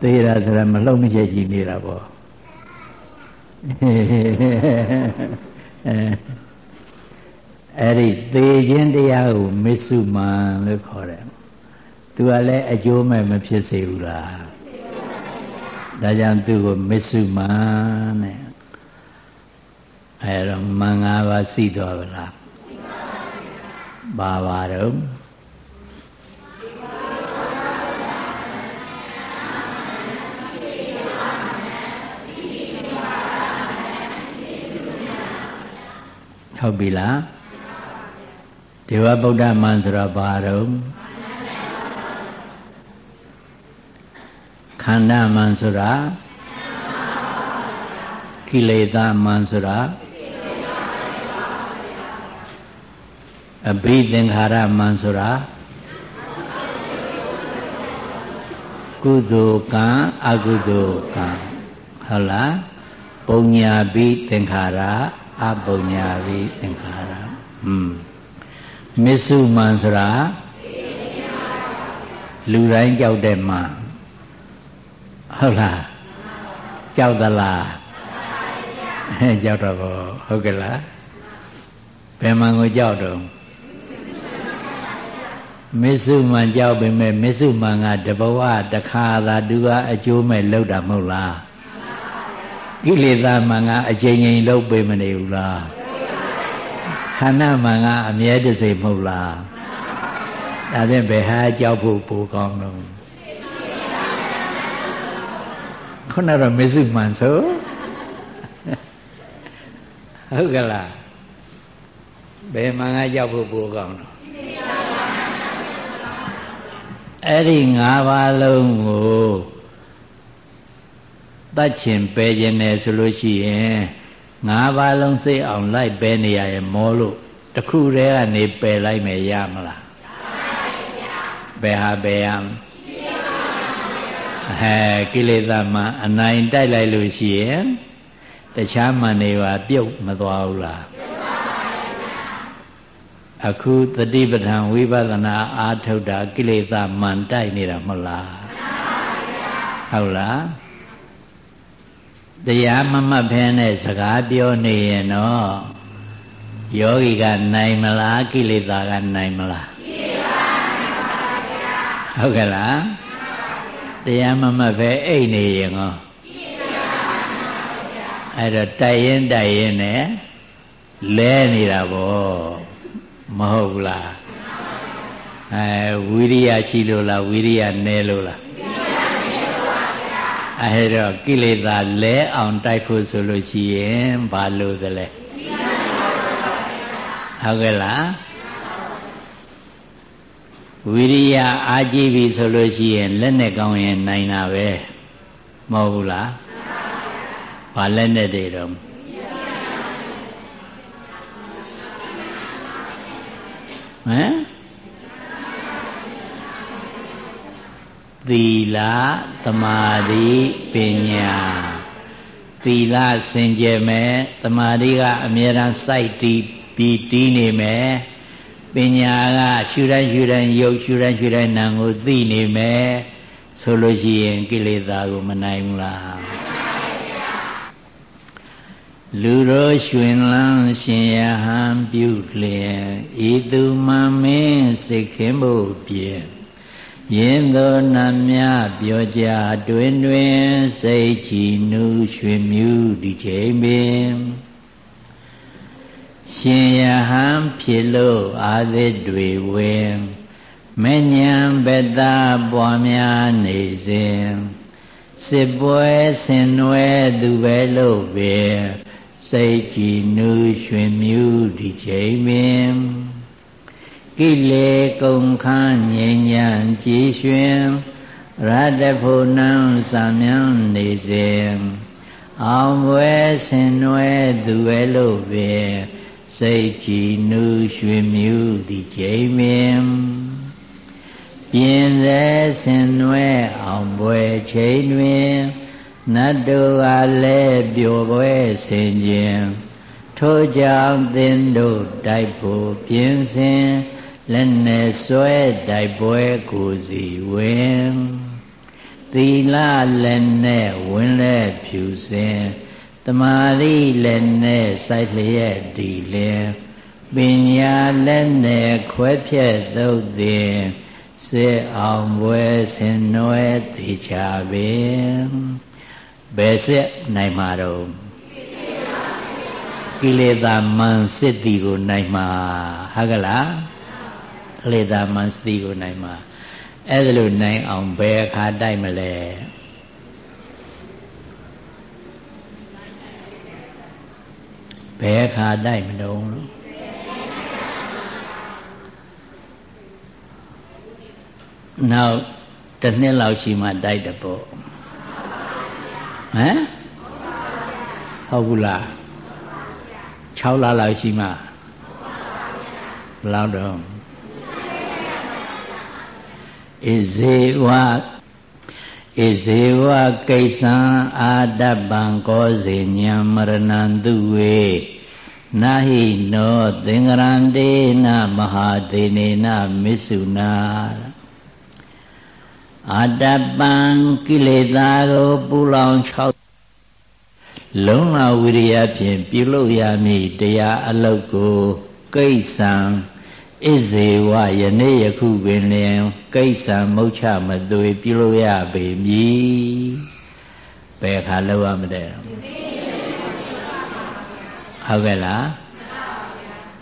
သေးတာဆိုတာမလှုပ်မချက်ကြည့်နေတာပေါ့အဲ့ဒီသေခြင်းတရားကိုမစ္စုမန်လို့ခေါ်တယ်သူကလည်းအကျိုးမဲ့မဖြစ်စေဘူးလားဒါကြောင့်သူ့ကိုမစ္စုမန်တဲ့အဲ့တော့မင်္ဂလာပါစီတော်ဗလားပါပါတော့ ဟုတ်ပြီလားဒေဝဗုဒ္ဓမန်ဆိုတော့ဘာတော့ခန္ဓာမန်ဆိုတာကိလေသာမန်ဆိုတာအဘိသင်္ခါရမန်ဆိုတာကုသိုလ်ကံအကုသိုလ်ကံဟုတ်လားပုံညာဘိသင်္ခါရ အပုံညာဘိသင်္ခါရอืมမစ္စုမန်ဆိုတာလူတိုင်းကြောက်တဲ့မန်ဟုတ်လားကြောက်သလားကြောက်တော့ဟုတ်ကဲ့လားဘယ်မှန်ကိုကြောက်တော့မစ္စုမန်ကြောက်ပေမဲ့မစ္စုမန်ကတဘဝတခါသာသူကအကျိုးမဲ့လောက်တာမဟုတ်လား ကိလေသာမန်ကအချိန်ချင်းလောက်ပေမနေဘူးလားခန္ဓာမန်ကအမြဲတစေမဟုတ်လားဒါဖြင့်ဘယ်ဟာကြောက်ဖို့ပိုကောင်းတော့ခုနကတော့မစ္စုမန်ဆိုဟုတ်ကလားဘယ်မှန်ကကြောက်ဖို့ပိုကောင်းတော့အဲ့ဒီ၅ပါးလုံးကို တတ်ချင်ပဲခြင်းနဲ့ဆိုလို့ရှိရင်၅ပါးလုံးစိတ်အောင်လိုက်ပဲနေရရဲ့မောလို့တခုတည်းကနေပယ်လိုက်မယ်ရမလားဘယ်ဟာပယ်ရမဟဲကိလေသာမှအနိုင်တိုက်လိုက်လို့ရှိရင်တခြားမှန်နေပါပြုတ်မသွားဘူးလားအခုတတိပဋ္ဌာန်ဝိပဿနာအာထုတ်တာကိလေသာမှန်တိုက်နေတာမဟုတ်လားဟုတ်လား တရားမမှတ်ဖဲနဲ့စကားပြောနေရင်တော့ယောဂီကနိုင်မလားကိလေသာကနိုင်မလားကိလေသာနိုင်ပါဗျာဟုတ်ကဲ့လားတရားမမှတ်ဖဲအိတ်နေရင်ဟောကိလေသာနိုင်ပါဗျာအဲ့တော့တိုက်ရင်တိုက်ရင်နဲ့လဲနေတာဗောမဟုတ်ဘူးလားအဲဝိရိယရှိလို့လားဝိရိယနည်းလို့လား အဲတော့ကိလေသာလဲအောင်တိုက်ဖို့ဆိုလို့ရှိရင်ဘာလို့သလဲဟုတ်ကဲ့လားဝိရိယအားကြီးပြီဆိုလို့ရှိရင်လက်နဲ့ကောင်းရင်နိုင်တာပဲမဟုတ်ဘူးလားဘာလက်နဲ့တွေတော့ဟမ် သီလသမာဓိပညာသီလစင်ကြယ်မယ်သမာဓိကအမြဲတမ်းစိုက်တည်ပြီးတည်နေမယ်ပညာကရှုတိုင်းရှုတိုင်းယုတ်ရှုတိုင်းရှုတိုင်းနာကိုသိနေမယ်ဆိုလို့ရှိရင်ကိလေသာကိုမနိုင်ဘူးလားလူတော်ရွှင်လန်းရှင်ယဟန်ပြုလျင်ဤသူမမင်းစိတ်ခင်ဖို့ပြေ ယင်းသောနာမြပြောကြတွင်တွင်စိတ်ကြည်နူးရွှင်မြူးဒီချိန်ပင်ရှင်ယဟန်ဖြစ်လို့အာသစ်တွေဝင်မညံဘက်သားပွားများနေစဉ်စစ်ပွဲဆင်နွယ်သူပဲလို့ပဲစိတ်ကြည်နူးရွှင်မြူးဒီချိန်ပင် ကိလေကုန်ခန်းငြိမ်ညံကြည်ရွှင်ရတ္တဖို့နံစာမြန်းနေစဉ်အောင်ဝဲဆင်နွယ်သူပဲလို့ပဲစိတ်ကြည်နူးရွှင်မြူးဒီချိန်ပင်ပြင်းလဲဆင်နွယ်အောင်ပွဲချိန်တွင်နတ်တို့ကလည်းပျော်ပွဲဆင်ခြင်းထို့ကြောင့်သင်တို့တိုက်ဖို့ပြင်းစင် လက်နဲ့ဆွဲတိုက်ပွဲကိုစီဝင်သီလလည်းနဲ့ဝင်လဲဖြူစင်တမာတိလည်းနဲ့စိုက်လျက်ဒီလင်ပညာလည်းနဲ့ခွဲဖြက်သုတ်တင်စစ်အောင်ပွဲဆင်နွယ်တေချာပင်ဘယ်စစ်နိုင်မှာတော့ကိလေသာမန်စစ်တီကိုနိုင်မှာဟုတ်ကလားကိ လေသာမန်စစ်တီကိုနိုင်မှာအဲ့ဒါလို့နိုင်အောင်ဘယ်အခါတိုက်မလဲဘယ်အခါတိုက်မလို့နောက်တစ်နှစ်လောက်ရှိမှတိုက်တယ်ပေါ့ဟမ်ဟုတ်ဘူးလား6လလောက်ရှိမှဘယ်လောက်တော့ ဣဇေဝဣဇေဝကိစ္ဆံအာတပံကောဇေညံမရဏံသူဝေနာဟိနောသင်္ကရန္တေနမဟာသေနေနမစ္ဆုနာအာတပံကိလေသာကိုပူလောင်6လုံးလာဝိရိယဖြင့်ပြုလုပ်ရမည်တရားအလုတ်ကိုကိစ္ဆံ ဣဇေဝယနေ့ယခုပင်လျင်ကိစ္ဆံမုတ်ချမသွေပြုလို့ရပေမည်ဘယ်ခါလောက်ရမလဲဟုတ်ကဲ့လား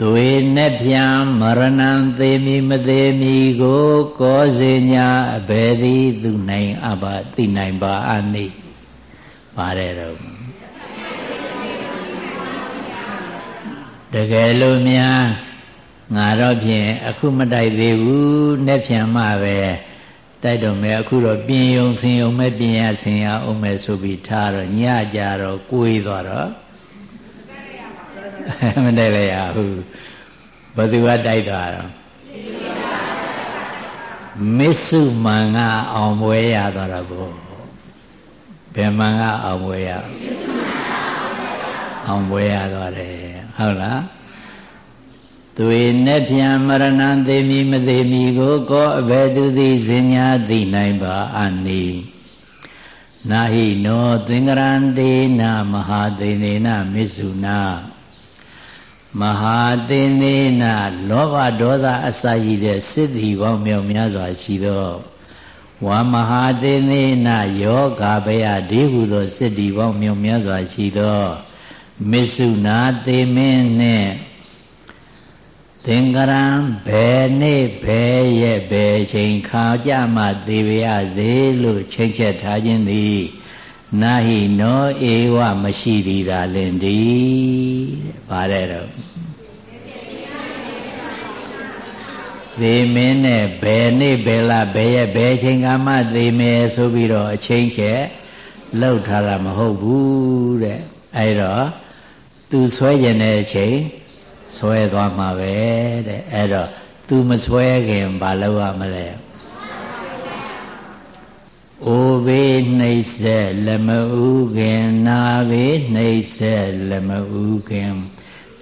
သွေနဲ့ပြန်မရဏံသေမီမသေးမီကိုကောစေညာအဘယ်သည်သူနိုင်အဘသိနိုင်ပါအနိပါတယ်တော့တကယ်လို့များ ငါတော့ဖြင့်အခုမတိုက်သေးဘူးနဲ့ဖြံမှပဲတိုက်တော့မယ်အခုတော့ပြင်းယုံဆင်ယုံမဲ့ပြင်းရဆင်ရအောင်မဲ့ဆိုပြီးထားတော့ညကြတော့ကိုွေးသွားတော့မတိုက်လည်းရဘူးဘသူကတိုက်သွားတော့မစ္စုမန်ကအောင်ပွဲရသွားတော့ကိုဘယ်မန်ကအောင်ပွဲရအောင်ပွဲရသွားတယ်ဟုတ်လား သွေနဲ့ပြန်မရဏံသေမီမသေမီကိုကောအဘယ်သူသည်စင်ညာသိနိုင်ပါအနိနာဟိနောသင်္ကရန္တေနမဟာသေနေနမစ္ဆုနာမဟာသေနေနလောဘဒေါသအစာရည်တဲ့စစ်တီပေါင်းမြောက်များစွာရှိသောဝါမဟာသေနေနယောဂဘယဒီဟုသောစစ်တီပေါင်းမြောက်များစွာရှိသောမစ္ဆုနာသေမင်းနှင့် သင်္ကရံဘယ်နေ့ဘယ်ရက်ဘယ်ချိန်ခါကြမှသေပါရစေလို့ချိန်ချက်ထားခြင်းသည်နာဟိနောဧဝမရှိသည်သာလင်ဒီတဲ့ဗါတဲ့တော့သေမင်းနဲ့ဘယ်နေ့ဘယ်လဘယ်ရက်ဘယ်ချိန်ကမှသေမယ်ဆိုပြီးတော့အချိန်ချက်လောက်ထားတာမဟုတ်ဘူးတဲ့အဲ့တော့သူဆွဲကျင်တဲ့အချိန် ဆွဲသွားမှာပဲတဲ့အဲ့တော့ तू မဆွဲခင်ဘာလုပ်ရမလဲအိုဘေးနှိမ့်ဆက်လက်မဥခင်နာဘေးနှိမ့်ဆက်လက်မဥခင်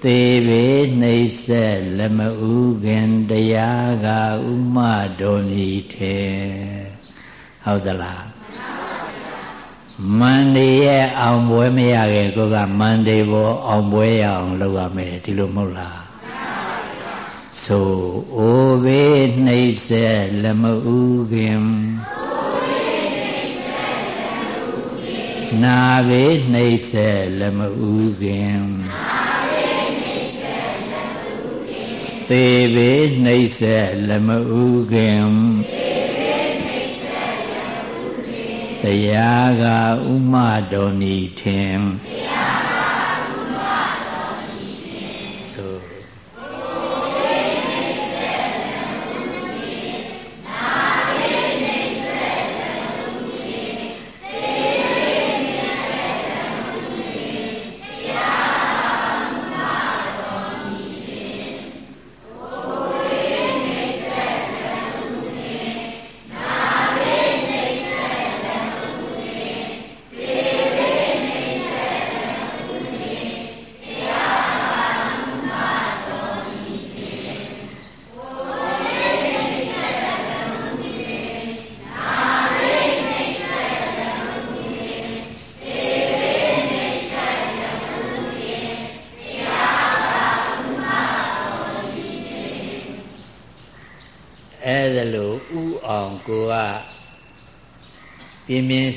သေဘေးနှိမ့်ဆက်လက်မဥခင်တရားကဥမတော်မီထေဟုတ်သလား မန္တေရဲ့အောင်ပွဲမရခင်ကိုကမန္တေဘောအောင်ပွဲရအောင်လုပ်ရမယ်ဒီလိုမဟုတ်လားဆိုအိုဘေးနှိမ့်ဆက်လက်မဥခင်နာဘေးနှိမ့်ဆက်လက်မဥခင်သေဘေးနှိမ့်ဆက်လက်မဥခင် တရားကဥမတော်နီထင်တရား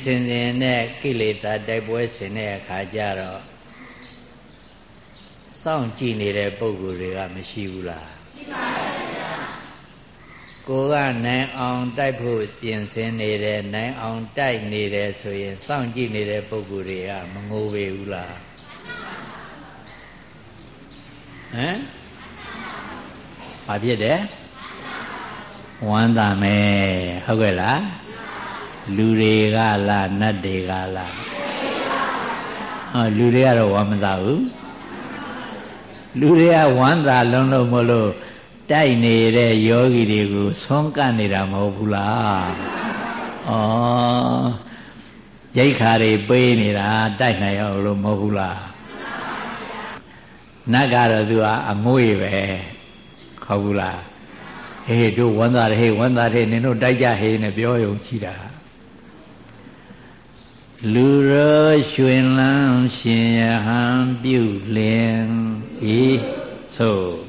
စင်စင်နဲ့ကိလေသာတိုက်ပွဲဆင်တဲ့အခါကျတော့စောင့်ကြည့်နေတဲ့ပုံကိုယ်တွေကမရှိဘူးလားရှိပါရဲ့ဗျာကိုကနိုင်အောင်တိုက်ဖို့ပြင်ဆင်နေတယ်နိုင်အောင်တိုက်နေတယ်ဆိုရင်စောင့်ကြည့်နေတဲ့ပုံကိုယ်တွေကမငိုပေဘူးလားဟမ်ဘာဖြစ်တယ်ဝမ်းသာမယ်ဟုတ်ကဲ့လား လူတွေကလားနတ်တွေကလားဟောလူတွေကတော့ဝမ်းမသာဘူးလူတွေကဝမ်းသာလုံးလုံးမလို့တိုက်နေတဲ့ယောဂီတွေကိုဆွမ်းကပ်နေတာမဟုတ်ဘူးလားဩရိတ်ခါတွေပေးနေတာတိုက်နိုင်အောင်လို့မဟုတ်ဘူးလားနတ်ကတော့သူကအငွေ့ပဲဟုတ်ဘူးလားဟေးတို့ဝမ်းသာတယ်ဟေးဝမ်းသာတယ်နင်တို့တိုက်ကြဟေးနဲ့ပြောရုံရှိတာ လူရောရွှင်လန်းရှင်ယဟန်ပြုလင်ဤသို့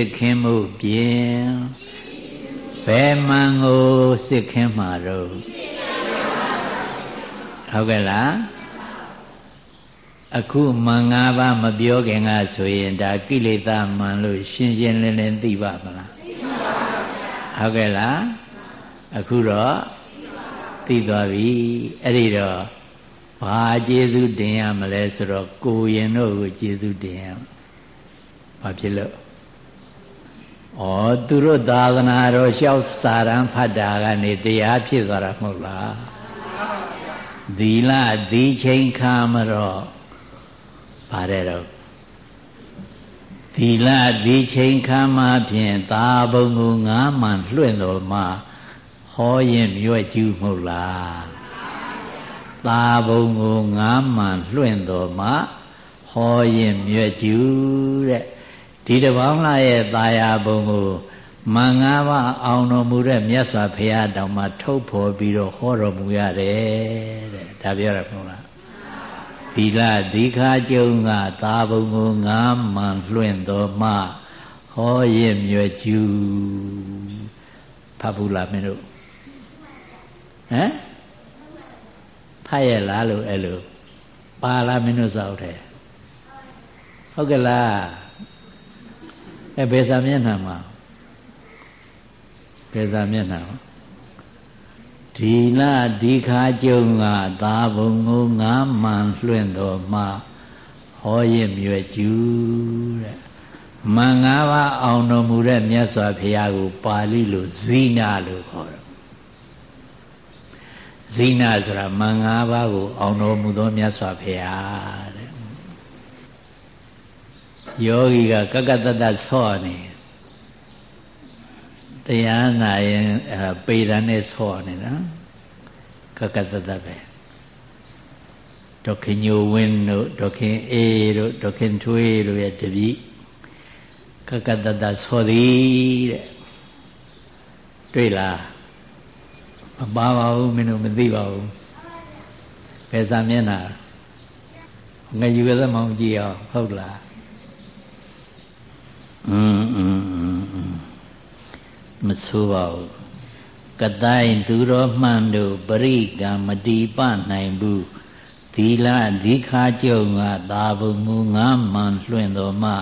စစ်ခင်းမှုပြင်ဘယ်မှန်ကိုစစ်ခင်းမှာတော့ဟုတ်ကဲ့လားအခုမန်၅ပါးမပြောခင်ကဆိုရင်ဒါကိလေသာမှန်လို့ရှင်းရှင်းလင်းလင်းသိပါမလားသိပါပါဗျာဟုတ်ကဲ့လားအခုတော့သိသွားပြီအဲ့ဒီတော့ဘာကျေစုတင်ရမလဲဆိုတော့ကိုရင်တို့ကိုကျေစုတင်ရဘာဖြစ်လို့ ဩသူတို့သာသနာတော်လျှောက်စာရန်ဖတ်တာကနေတရားဖြစ်သွားတာမဟုတ်လားသီလသီချိန်ခါမတော့ပါတယ်တော့သီလသီချိန်ခါမှဖြင့်သာဘုံကိုငါးမှန်လွှင့်တော်မှာဟောရင်မြွက်ကျူးမဟုတ်လားသာဘုံကိုငါးမှန်လွှင့်တော်မှာဟောရင်မြွက်ကျူးတဲ့ ဒီတပေါင်းလာရဲ့ตาယာဘုံကိုမင်္ဂပါအောင်တော်မူတဲ့မြတ်စွာဘုရားတောင်မှထုတ်ဖော်ပြီးတော့ဟောတော်မူရတယ်တဲ့ဒါပြောရမဟုတ်လားသီလသီခာကျုံကသာဘုံကိုငါမှန်လွှင့်တော်မှဟောရမြွယ်ကျူဖတ်ဘူးလားမင်းတို့ဟမ်ဖတ်ရလားလို့အဲ့လိုပါလားမင်းတို့စောက်တယ်ဟုတ်ကဲ့လား အဲဘယ်စာမျက်နှာမှာဘယ်စာမျက်နှာမှာဒီလဒီခါကျုံကသာဘုံကိုငါမှန်လွှင့်တော်မှဟောရင်မြွယ်ကျူးတဲ့မန်ငါးပါးအောင်တော်မူတဲ့မြတ်စွာဘုရားကိုပါဠိလိုဇိနာလို့ခေါ်တယ်ဇိနာဆိုတာမန်ငါးပါးကိုအောင်တော်မူသောမြတ်စွာဘုရားတဲ့ ယောဂီကကကတတဆော့နေတရားနာရင်အဲပေရန်နဲ့ဆော့နေတာကကတတပဲဒေါခင်ညိုဝင်းတို့ဒေါခင်အေးတို့ဒေါခင်ထွေးတို့ရဲ့တပည့်ကကတတဆော့သည်တဲ့တွေ့လားမပါပါဘူးမင်းတို့မသိပါဘူးဘယ်စာမျက်နှာငါယူရသမောင်ကြည့်အောင်ဟုတ်လား อืมမဆိုးပါဘူးကတိုင်သူတော်မှန်တို့ပရိကံမတိပနိုင်ဘူးသီလဒီခါကြုံကသာဘုံမူငါမှန်လွင့်တော်မှ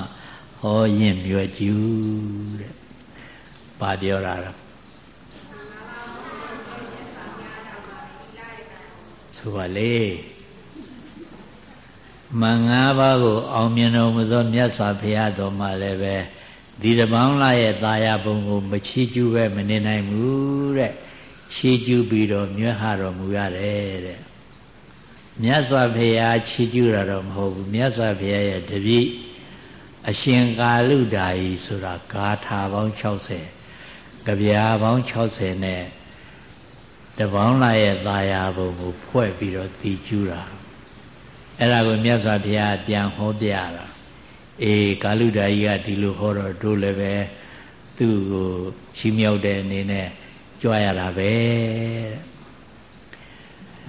ဟောရင်မြွယ်ကျူးတဲ့ပါပြောတာတော့ဆိုပါလေမင်္ဂလာပါကိုအောင်မြင်တော်မူသောမြတ်စွာဘုရားတော်မှာလည်းပဲ ဒီတပေါင်းလာရဲ့ตาရဘုံကိုမချီးကျူးပဲမနေနိုင်ဘူးတဲ့ချီးကျူးပြီးတော့မြွတ်ဟတော်မူရတယ်တဲ့မြတ်စွာဘုရားချီးကျူးတာတော့မဟုတ်ဘူးမြတ်စွာဘုရားရဲ့တပည့်အရှင်ကာလုဒာယီဆိုတာဂါထာပေါင်း60ကြပြာပေါင်း60နဲ့တပေါင်းလာရဲ့ตาရဘုံကိုဖွဲ့ပြီးတော့တည်ကျူးတာအဲ့ဒါကိုမြတ်စွာဘုရားပြန်ဟောပြတာ အေးကာလုဒာကြီးကဒီလိုဟောတော့တို့လည်းပဲသူ့ကိုချီးမြှောက်တဲ့အနေနဲ့ကြွရတာပဲ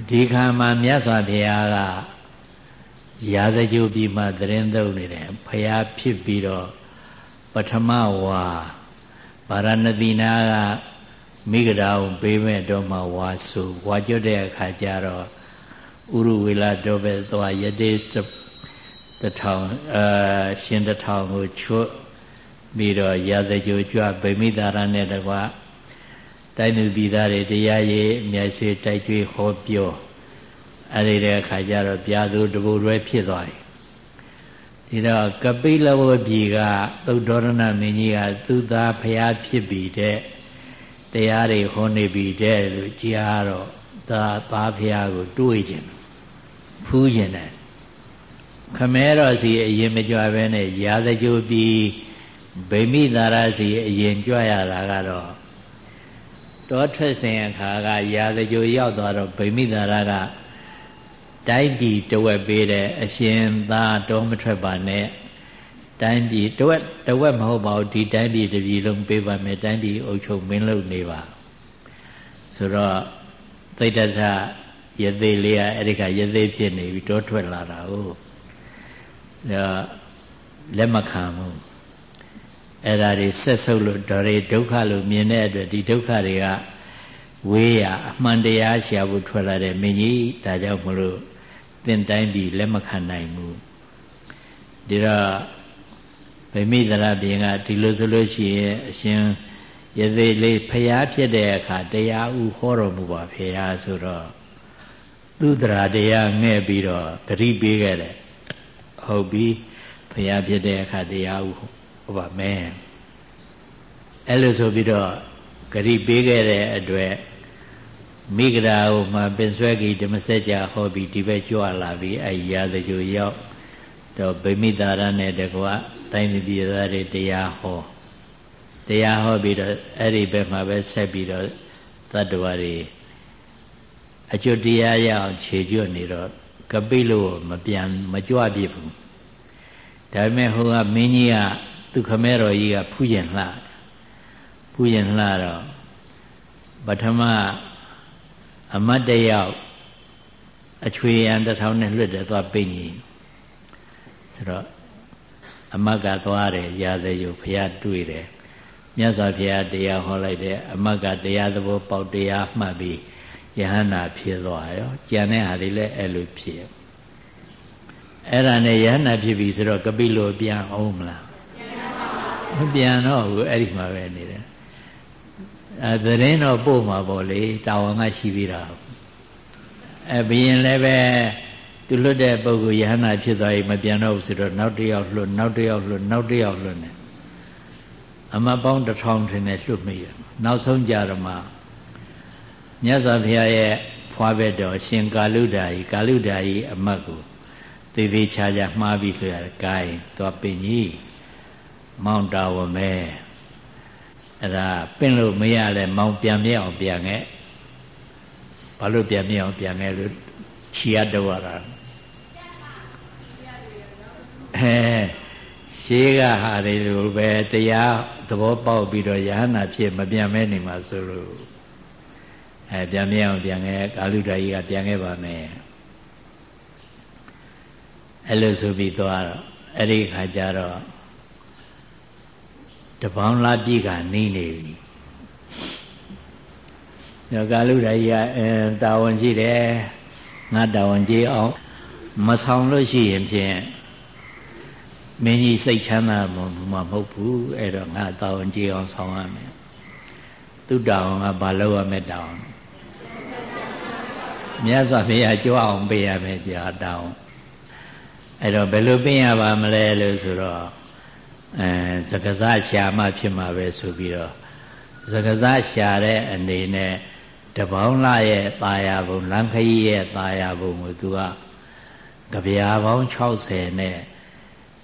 ဒီခါမှာမြတ်စွာဘုရားကရာဇကြိုပြည်မှာသတင်းသုံးနေတယ်ဘုရားဖြစ်ပြီးတော့ပထမဝါဗာရဏသီနာကမိဂရာကိုပေးမဲ့တော့မှဝါစုဝါကျွတ်တဲ့အခါကျတော့ဥရဝေလာတော့ပဲသွားယတိ တထောင်အာရှင်တထောင်ကိုချွတ်ပြီးတော့ရာဇကြိုကြွဗိမိတာရနဲ့တကွတိုင်းသူပြည်သားတွေတရားရေးအမြတ်ရှိတိုက်ကြွေးဟောပြောအဲ့ဒီတဲ့အခါကျတော့ပြာသူတဘူရွဲဖြစ်သွားတယ်ဒီတော့ကပိလဝပြည်ကသုဒ္ဓရဏမင်းကြီးကသူသားဖျားဖြစ်ပြီးတဲ့တရားတွေဟောနေပြီးတဲ့လို့ကြားတော့သာသားဖျားကိုတွေးခြင်းဖူးခြင်းတယ် ခမဲတော်စီအရင်မကြွပဲနဲ့ရာဇကြိုပြီးဗိမိသာရစီအရင်ကြွရတာကတော့တောထွက်စဉ်အခါကရာဇကြိုရောက်သွားတော့ဗိမိသာရကတိုင်းပြည်တဝက်ပေးတယ်အရှင်သာတောမထွက်ပါနဲ့တိုင်းပြည်တဝက်တဝက်မဟုတ်ပါဘူးဒီတိုင်းပြည်တစ်ပြည်လုံးပေးပါမယ်တိုင်းပြည်အုပ်ချုပ်မင်းလုပ်နေပါဆိုတော့သိတ္တထယသိလေးကအဲ့ဒီကယသိဖြစ်နေပြီတောထွက်လာတာဟုတ် လက်မခံဘူးအဲ့ဒါတွေဆက်ဆုပ်လို့ဒေါ်ရီဒုက္ခလို့မြင်တဲ့အတွက်ဒီဒုက္ခတွေကဝေးရအမှန်တရားရှာဖို့ထွက်လာတဲ့မင်းကြီးဒါကြောင့်မလို့သင်တိုင်းပြီးလက်မခံနိုင်ဘူးဒီတော့ဗိမိသရပြင်ကဒီလိုဆိုလို့ရှိရင်အရှင်ယသိလေးဖျားဖြစ်တဲ့အခါတရားဥဟောတော်မူပါဖျားဆိုတော့သူတရာတရားငဲ့ပြီးတော့ဂရိပေးခဲ့တယ် ဟုတ်ပြီဖျားဖြစ်တဲ့အခါတရားဥဟောပါမယ်အဲ့လိုဆိုပြီးတော့ဂရိပေးခဲ့တဲ့အတွက်မိဂရာဟိုမှာပင်ဆွဲကြီးဓမ္မစကြာဟောပြီးဒီဘက်ကြွလာပြီးအဲရာဇကြိုရောက်တော့ဗိမိတာရနဲ့တကွတိုင်းပြည်သားတွေတရားဟောတရားဟောပြီးတော့အဲ့ဒီဘက်မှာပဲဆက်ပြီးတော့သတ္တဝါတွေအကျွတ်တရားရအောင်ခြေကျွတ်နေတော့ ကပိလို့မပြန်မကြွပြစ်ဘူးဒါပေမဲ့ဟိုကမင်းကြီးကသူခမဲတော်ကြီးကဖူးရင်လှဖူးရင်လှတော့ပထမအမတ်တယောက်အချွေရန်တစ်ထောင်နဲ့လွတ်တယ်သွားပိညင်ဆိုတော့အမတ်ကသွားတယ်ရာသေးယူဖះတွေ့တယ်မြတ်စွာဘုရားတရားဟောလိုက်တယ်အမတ်ကတရားသဘောပေါက်တရားမှတ်ပြီး ယဟန္တာဖြစ်သွားရောကြံတဲ့ဟာတွေလည်းအဲ့လိုဖြစ်အဲ့ဒါနဲ့ယဟန္တာဖြစ်ပြီဆိုတော့ကပိလိုပြန်အောင်မလားမပြန်တော့ဘူးအဲ့ဒီမှာပဲနေတယ်အဲသတင်းတော့ပို့မှာပေါ့လေတာဝန်ကရှိသေးတာအဲဘယင်လည်းပဲသူလွတ်တဲ့ပုဂ္ဂိုလ်ယဟန္တာဖြစ်သွားရင်မပြန်တော့ဘူးဆိုတော့နောက်တစ်ယောက်လွတ်နောက်တစ်ယောက်လွတ်နောက်တစ်ယောက်လွတ်နေအမပေါင်းတစ်ထောင်ထင်တယ်လွတ်မိရနောက်ဆုံးကြတော့မှ မြတ်စွာဘုရားရဲ့ဖွာဘက်တော်ရှင်ကာလုဒာကြီးကာလုဒာကြီးအမတ်ကိုသေသေးချာချာမှားပြီးလွှဲရတယ်။ကိုင်းသွားပင်ကြီးမောင်တာဝမဲအဲ့ဒါပင့်လို့မရလဲမောင်ပြန်မြအောင်ပြန်ခဲ့ဘာလို့ပြန်မြအောင်ပြန်ခဲ့လို့ခြီရတော့ရတာအဲရှေးကဟာတွေလိုပဲတရားသဘောပေါက်ပြီးတော့ယဟနာဖြစ်မပြန်မဲနေမှာဆိုလို့ အဲပြန်မြအောင်ပြန်ခဲ့ကာလူဒာကြီးကပြန်ခဲ့ပါမယ်အဲ့လိုဆိုပြီးသွားတော့အဲ့ဒီခါကျတော့တပေါင်းလားပြည့်ကနေနေပြီညကာလူဒာကြီးကအဲတာဝန်ရှိတယ်ငါတာဝန်ကြီးအောင်မဆောင်လို့ရှိရင်ဖြင့်မင်းကြီးစိတ်ချမ်းသာမှာမဟုတ်ဘူးအဲ့တော့ငါတာဝန်ကြီးအောင်ဆောင်ရမယ်သူတောင်းကဘာလုပ်ရမလဲတောင်း မြတ်စွာဘုရားကြွအောင်ပေးရမယ်ကြာတောင်းအဲ့တော့ဘယ်လိုပေးရပါမလဲလို့ဆိုတော့အဲစကစားရှာမှဖြစ်မှာပဲဆိုပြီးတော့စကစားရှာတဲ့အနေနဲ့တပေါင်းလာရဲ့ตาရဘုံလမ်းခရီးရဲ့ตาရဘုံကိုသူကကြပြာပေါင်း60နဲ့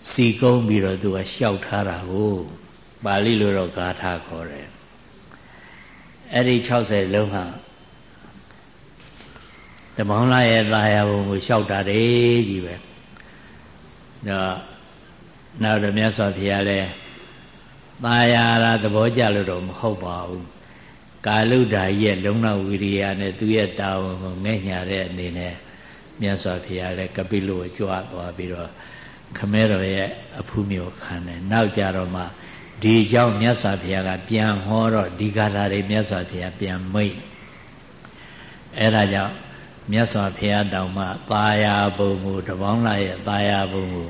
စီကုံးပြီးတော့သူကလျှောက်ထားတာကိုပါဠိလိုတော့ဂါထာခေါ်တယ်အဲ့ဒီ60လုံးဟာ တပေါင်းလာရဲ့ตาရဘုံကိုလျှောက်တာတယ်ကြီးပဲတော့နောက်တော့မြတ်စွာဘုရားလည်းตาယာရာသဘောကြလို့တော့မဟုတ်ပါဘူးကာလုဒ္ဓာရဲ့လုံလဝီရိယနဲ့သူရဲ့တာဝန်ကိုငဲ့ညာတဲ့အနေနဲ့မြတ်စွာဘုရားလည်းကပိလုကိုကြွားသွားပြီးတော့ခမဲတော်ရဲ့အဖူးမျိုးခံတယ်နောက်ကြတော့မှဒီကြောင့်မြတ်စွာဘုရားကပြန်ဟောတော့ဒီကာလာတွေမြတ်စွာဘုရားပြန်မိတ်အဲ့ဒါကြောင့် မြတ်စွာဘုရားတောင်မှပါယာဘုံကိုတပေါင်းလာရဲ့ပါယာဘုံကို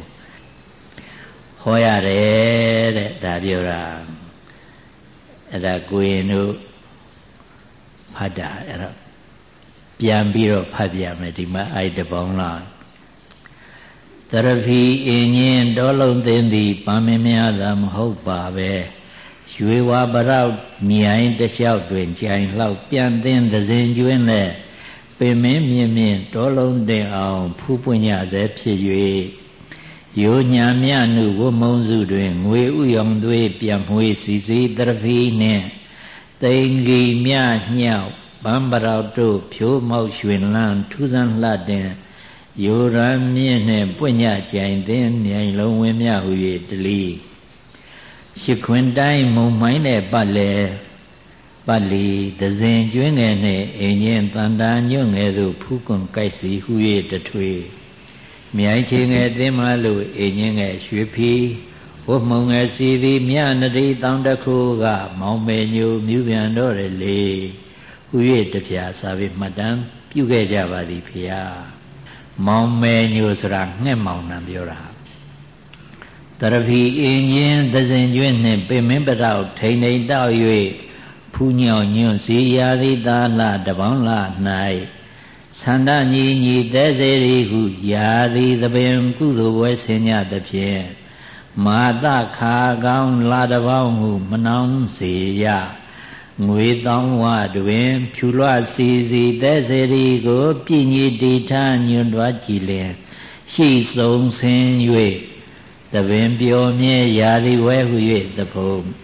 ဟောရတယ်တဲ့ဒါပြောတာအဲ့ဒါကိုရင်တို့ဖတ်တာအဲ့တော့ပြန်ပြီးတော့ဖတ်ပြမယ်ဒီမှာအဲ့တပေါင်းလားတရဖီအင်းရင်တောလုံးသိမ့်သည်ပါမင်းများသာမဟုတ်ပါပဲရွှေဝါပရောက်မြိုင်တလျှောက်တွင်ကြိုင်လောက်ပြန်သင်းသစဉ်ကျွင်းနဲ့ ပင်မင်းမြင့်မြင့်တောလုံးတင်အောင်ဖူးပွင့်ရစေဖြစ်၍ယောညာမြနုဝမုံစုတွင်ငွေဥယောင်သွေးပြန်မွေးစီစီတရဖီနှင့်တိန်ဂီမြညောက်ဗံပရောက်တို့ဖြိုးမောက်ရွှင်လန်းထူးဆန်းလှတဲ့ယောရန်မြင့်နှင့်ပွင့်ညကြိုင်သင်းမြိုင်လုံးဝင်းမြဟု၍တလီရှိခွင်တိုင်းမုံမိုင်းတဲ့ပတ်လေ ပတ်လီသစဉ်ကျွင်းငယ်နှင့်အင်းချင်းတန်တာညွန့်ငယ်သို့ဖူးကွန်ကြိုက်စီဟု၍တထွေမြိုင်ချေငယ်သင်းမလို့အင်းချင်းငယ်ရွှေဖီဝုမှုံငယ်စီသည်မြနတိတောင်တခုက မောင်မေညိုမြူပြန်တော့တယ်လေဟူ၍တပြာစာပေမှတ်တမ်းပြုခဲ့ကြပါသည်ဖေယမောင်မဲညိုဆိုတာငှက်မောင်နှံပြောတာတရဖီအင်းချင်းသဇင်ကျွင်းနှင့်ပင်မင်းပတောက်ထိန်ထိန်တောက်၍ ဖူးညောင်ညွန့်စီရာသီသာလတပေါင်းလ၌သန္တညီညီတဲစေရီဟုယာသည်သပင်ကုသိုလ်ပွဲဆင်ညသဖြင့်မာတခါကောင်းလာတပေါင်းဟုမနှောင်းစေရငွေတောင်းဝတွင် ဖြူလွစီစီတဲစေရီကိုပြည့်ညည်တီထညွန်တွားကြည်လင်ရှိဆုံးဆင်း၍တပင်ပျော်မြဲရာသီဝဲဟု၍တဖုံ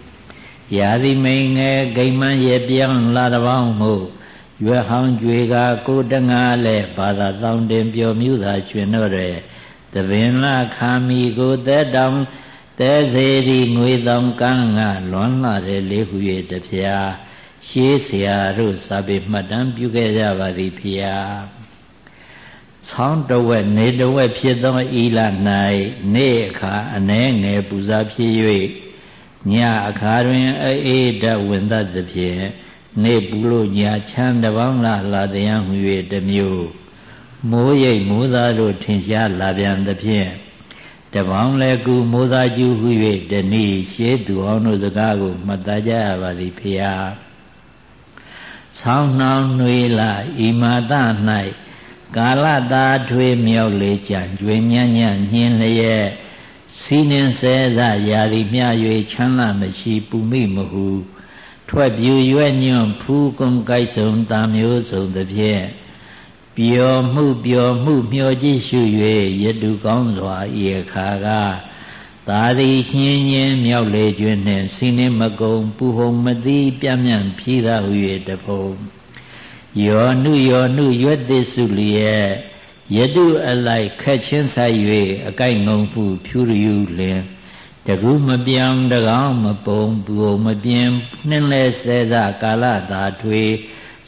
ရာသီမိန်ငယ်ဂိမ်မန်းရဲ့ပြောင်းလာတပေါင်းမှုရွယ်ဟောင်းကြွေကကိုတငါလဲဘာသာတောင်းတင်ပျော်မြူသာရွှင်တော့တယ်တပင်လာခါမီကိုတဲတောင်တဲစေရီငွေတောင်ကန်းကလွန်လာတဲ့လေးဟု၍တဖျားရှေးဆရာတို့စာပေမှတ်တမ်းပြုခဲ့ကြပါသည်ဖျားဆောင်းတဝက်နေတဝက်ဖြစ်သောဤလ၌နေ့အခါအနှဲငယ်ပူဇာဖြစ်၍ ညအခါတွင်အေးဓာဝင်သသဖြင့်နေပူလို့ညာချမ်းတပေါင်းလာလာတရားဟူ၍တမျိုးမိုးရိပ်မိုးသားတို့ထင်ရှားလာပြန်သဖြင့်တပေါင်းလဲကူမိုးသားကျူးဟူ၍တနည်းရှေးသူအောင်တို့စကားကိုမှတ်သားကြရပါသည်ဖေဟာဆောင်းနှောင်းနှွေလာဤမာတ၌ကာလသာထွေးမြောက်လေကြံကျွေညံ့ညံ့ညင်းလျက် စီးနှင်းဆဲစရာသည်မြ၍ချမ်းသာမရှိပူမိမဟုထွက်ပြူရွက်ညွန့်ဖူးကုံကြိုက်ဆုံးတာမျိုးစုံသဖြင့်ပျော်မှုပျော်မှုမျှော်ကြည့်ရှု၍ယတုကောင်းစွာဤအခါကသာသည်ညင်းညင်းမြောက်လေကျွင်းနှင့်စီနှင်းမကုံပူဟုံမသိပြန့်မြန့်ဖြီးသာဟု၍တဖုံယောနုယောနုရွက်သစ္စုလျက် ယတုအလိုက်ခက်ချင်းဆိုင်၍အကိုက်ငုံမှုဖြူရယူလင်တကူမပြောင်းတကောင်းမပုံပူမပြင်းနှင်းလဲဆဲစကာလသာထွေ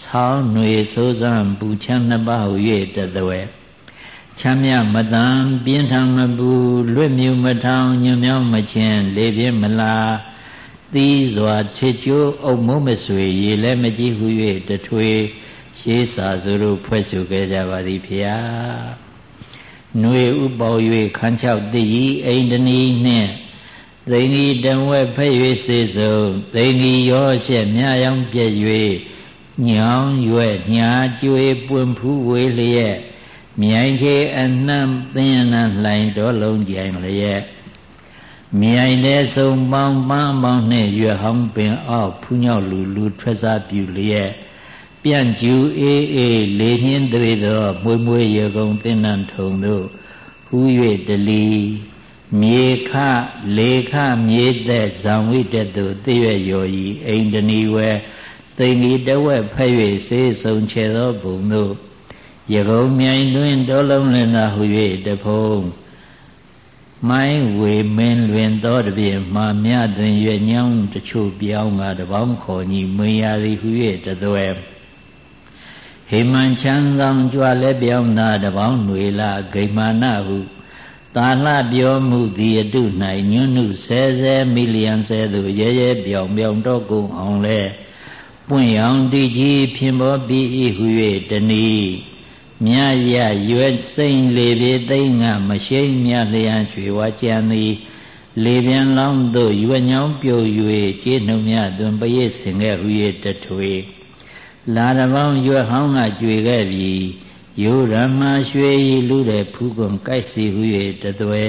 ဆောင်းຫນွေစိုးစံပူချမ်းနှစ်ပါးဟု၍တသွဲချမ်းမြမတန်ပြင်းထန်မပူလွတ်မြူမထောင်ညမြောင်းမချင်းလေပြင်းမလားသီးစွာထစ်ကျိုးအုံမုံမဆွေရေလဲမကြည့်ဟု၍တထွေ ရှေးစာစုတို့ဖွဲ့စုခဲ့ကြပါသည်ဖေဟာຫນွေဥပေါ၍ခန်းချောက်တည်အိန္ဒနီနှင့်သိငီတံဝဲဖဲ့၍စေစုံသိငီရောရှက်မြရောင်ပြည့်၍ညောင်းရွယ်ညာကျွေပွင့်ဖူးဝေလျက်မြိုင်ခေအနှံ့သင်းနှံလှိုင်တော်လုံးကြိုင်လျက်မြိုင်တဲ့ဆုံပေါင်းပန်းပေါင်းနှင့်ရွယ်ဟောင်းပင်အောက်ဖူးညောက်လူလူထွက်စားပြူလျက် ပြန့်ကျူအေးအေးလေညင်းတွေသောမွေမွေရကုံသင်းနှံထုံတို့ဟူ၍တလီမြေခလေခမြေသက်ဇံဝိတက်သူသိရရော်ဤအိန္ဒနီဝဲသိငီတဝက်ဖဲ့၍စေဆုံချေသောဘုံတို့ရကုံမြိုင်တွင်တောလုံးလင်သာဟူ၍တဖုံးမိုင်းဝေမင်းလွင်သောတပြင်းမှာမြတွင်ရွညောင်းတချို့ပြောင်းကတပေါင်းခေါ်ညီမင်းရသည်ဟူ၍တသွဲ ဟေမန်ချမ်းဆောင်ကြွလဲပြောင်းသာတပေါင်းຫນွေလာဂိမာနဟုတာလှပြောမှုသည်အတု၌ညွန်းနုဆဲဆဲမီလီယံဆဲသူရဲရဲပြောင်ပြောင်တော့ကုန်အောင်လဲပွင့်အောင်တည်ကြီးဖြစ်ပေါ်ပြီးဤဟု၍တနည်းမြရရွယ်စိမ့်လေပြေသိမ့်ငါမရှိမ့်မြလျံရွှေဝါကြံသည်လေပြန်လောင်းသို့ရွယ်ညောင်းပြုတ်၍ကျေနှုံမြသွန်ပရိစင်ခဲ့ဟူ၍တထွေ လာတပေါင်းရွယ်ဟောင်းကကြွေခဲ့ပြီးယောရမရွှေရီလူတဲ့ဖူးကွန်ကိုက်စီဟူ၍တသွဲ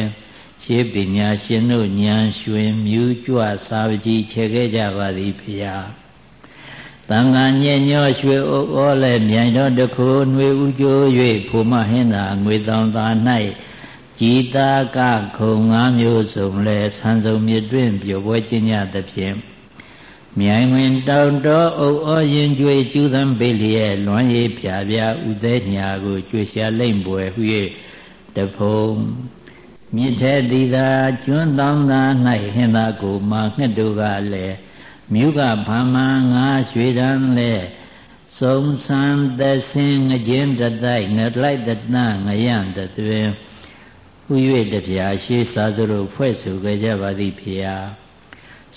ရှေးပညာရှင်တို့ဉာဏ်ရွှင်မြူးကြွစာပကြီးချေခဲ့ကြပါသည်ဖျားတန်ခါညက်ညောရွှေအိုဩလဲမြိုင်တော်တခိုးနှွေဥကျိုး၍ဖိုမဟင်းသာငွေတောင်သာ၌ကြည်တာကခုံငါးမျိုးစုံလဲဆန်းစုံမြတွင်ပြပွဲကျင်းကြသဖြင့် မြိုင်ဝင်တောင်တော်အုပ်ဩရင်ကြွေကျူးသံပေးလျက်လွမ်းရည်ဖြာဖြာဥသေးညာကိုကြွေရှာလိမ့်ပွဲဟု၍တဖုံမြစ်ထဲသည်သာကျွန်းတောင်းသာ၌ဟင်သာကိုမာငှက်တို့ကလည်းမြုကဘာမငါရွှေတန်းလဲစုံစံသစင်ငကျင်းတတိုက်ငလိုက်တနငရံတသွင်ဟူ၍တပြာရှေးစာစတို့ဖွဲ့ဆိုကြကြပါသည်ဖေယ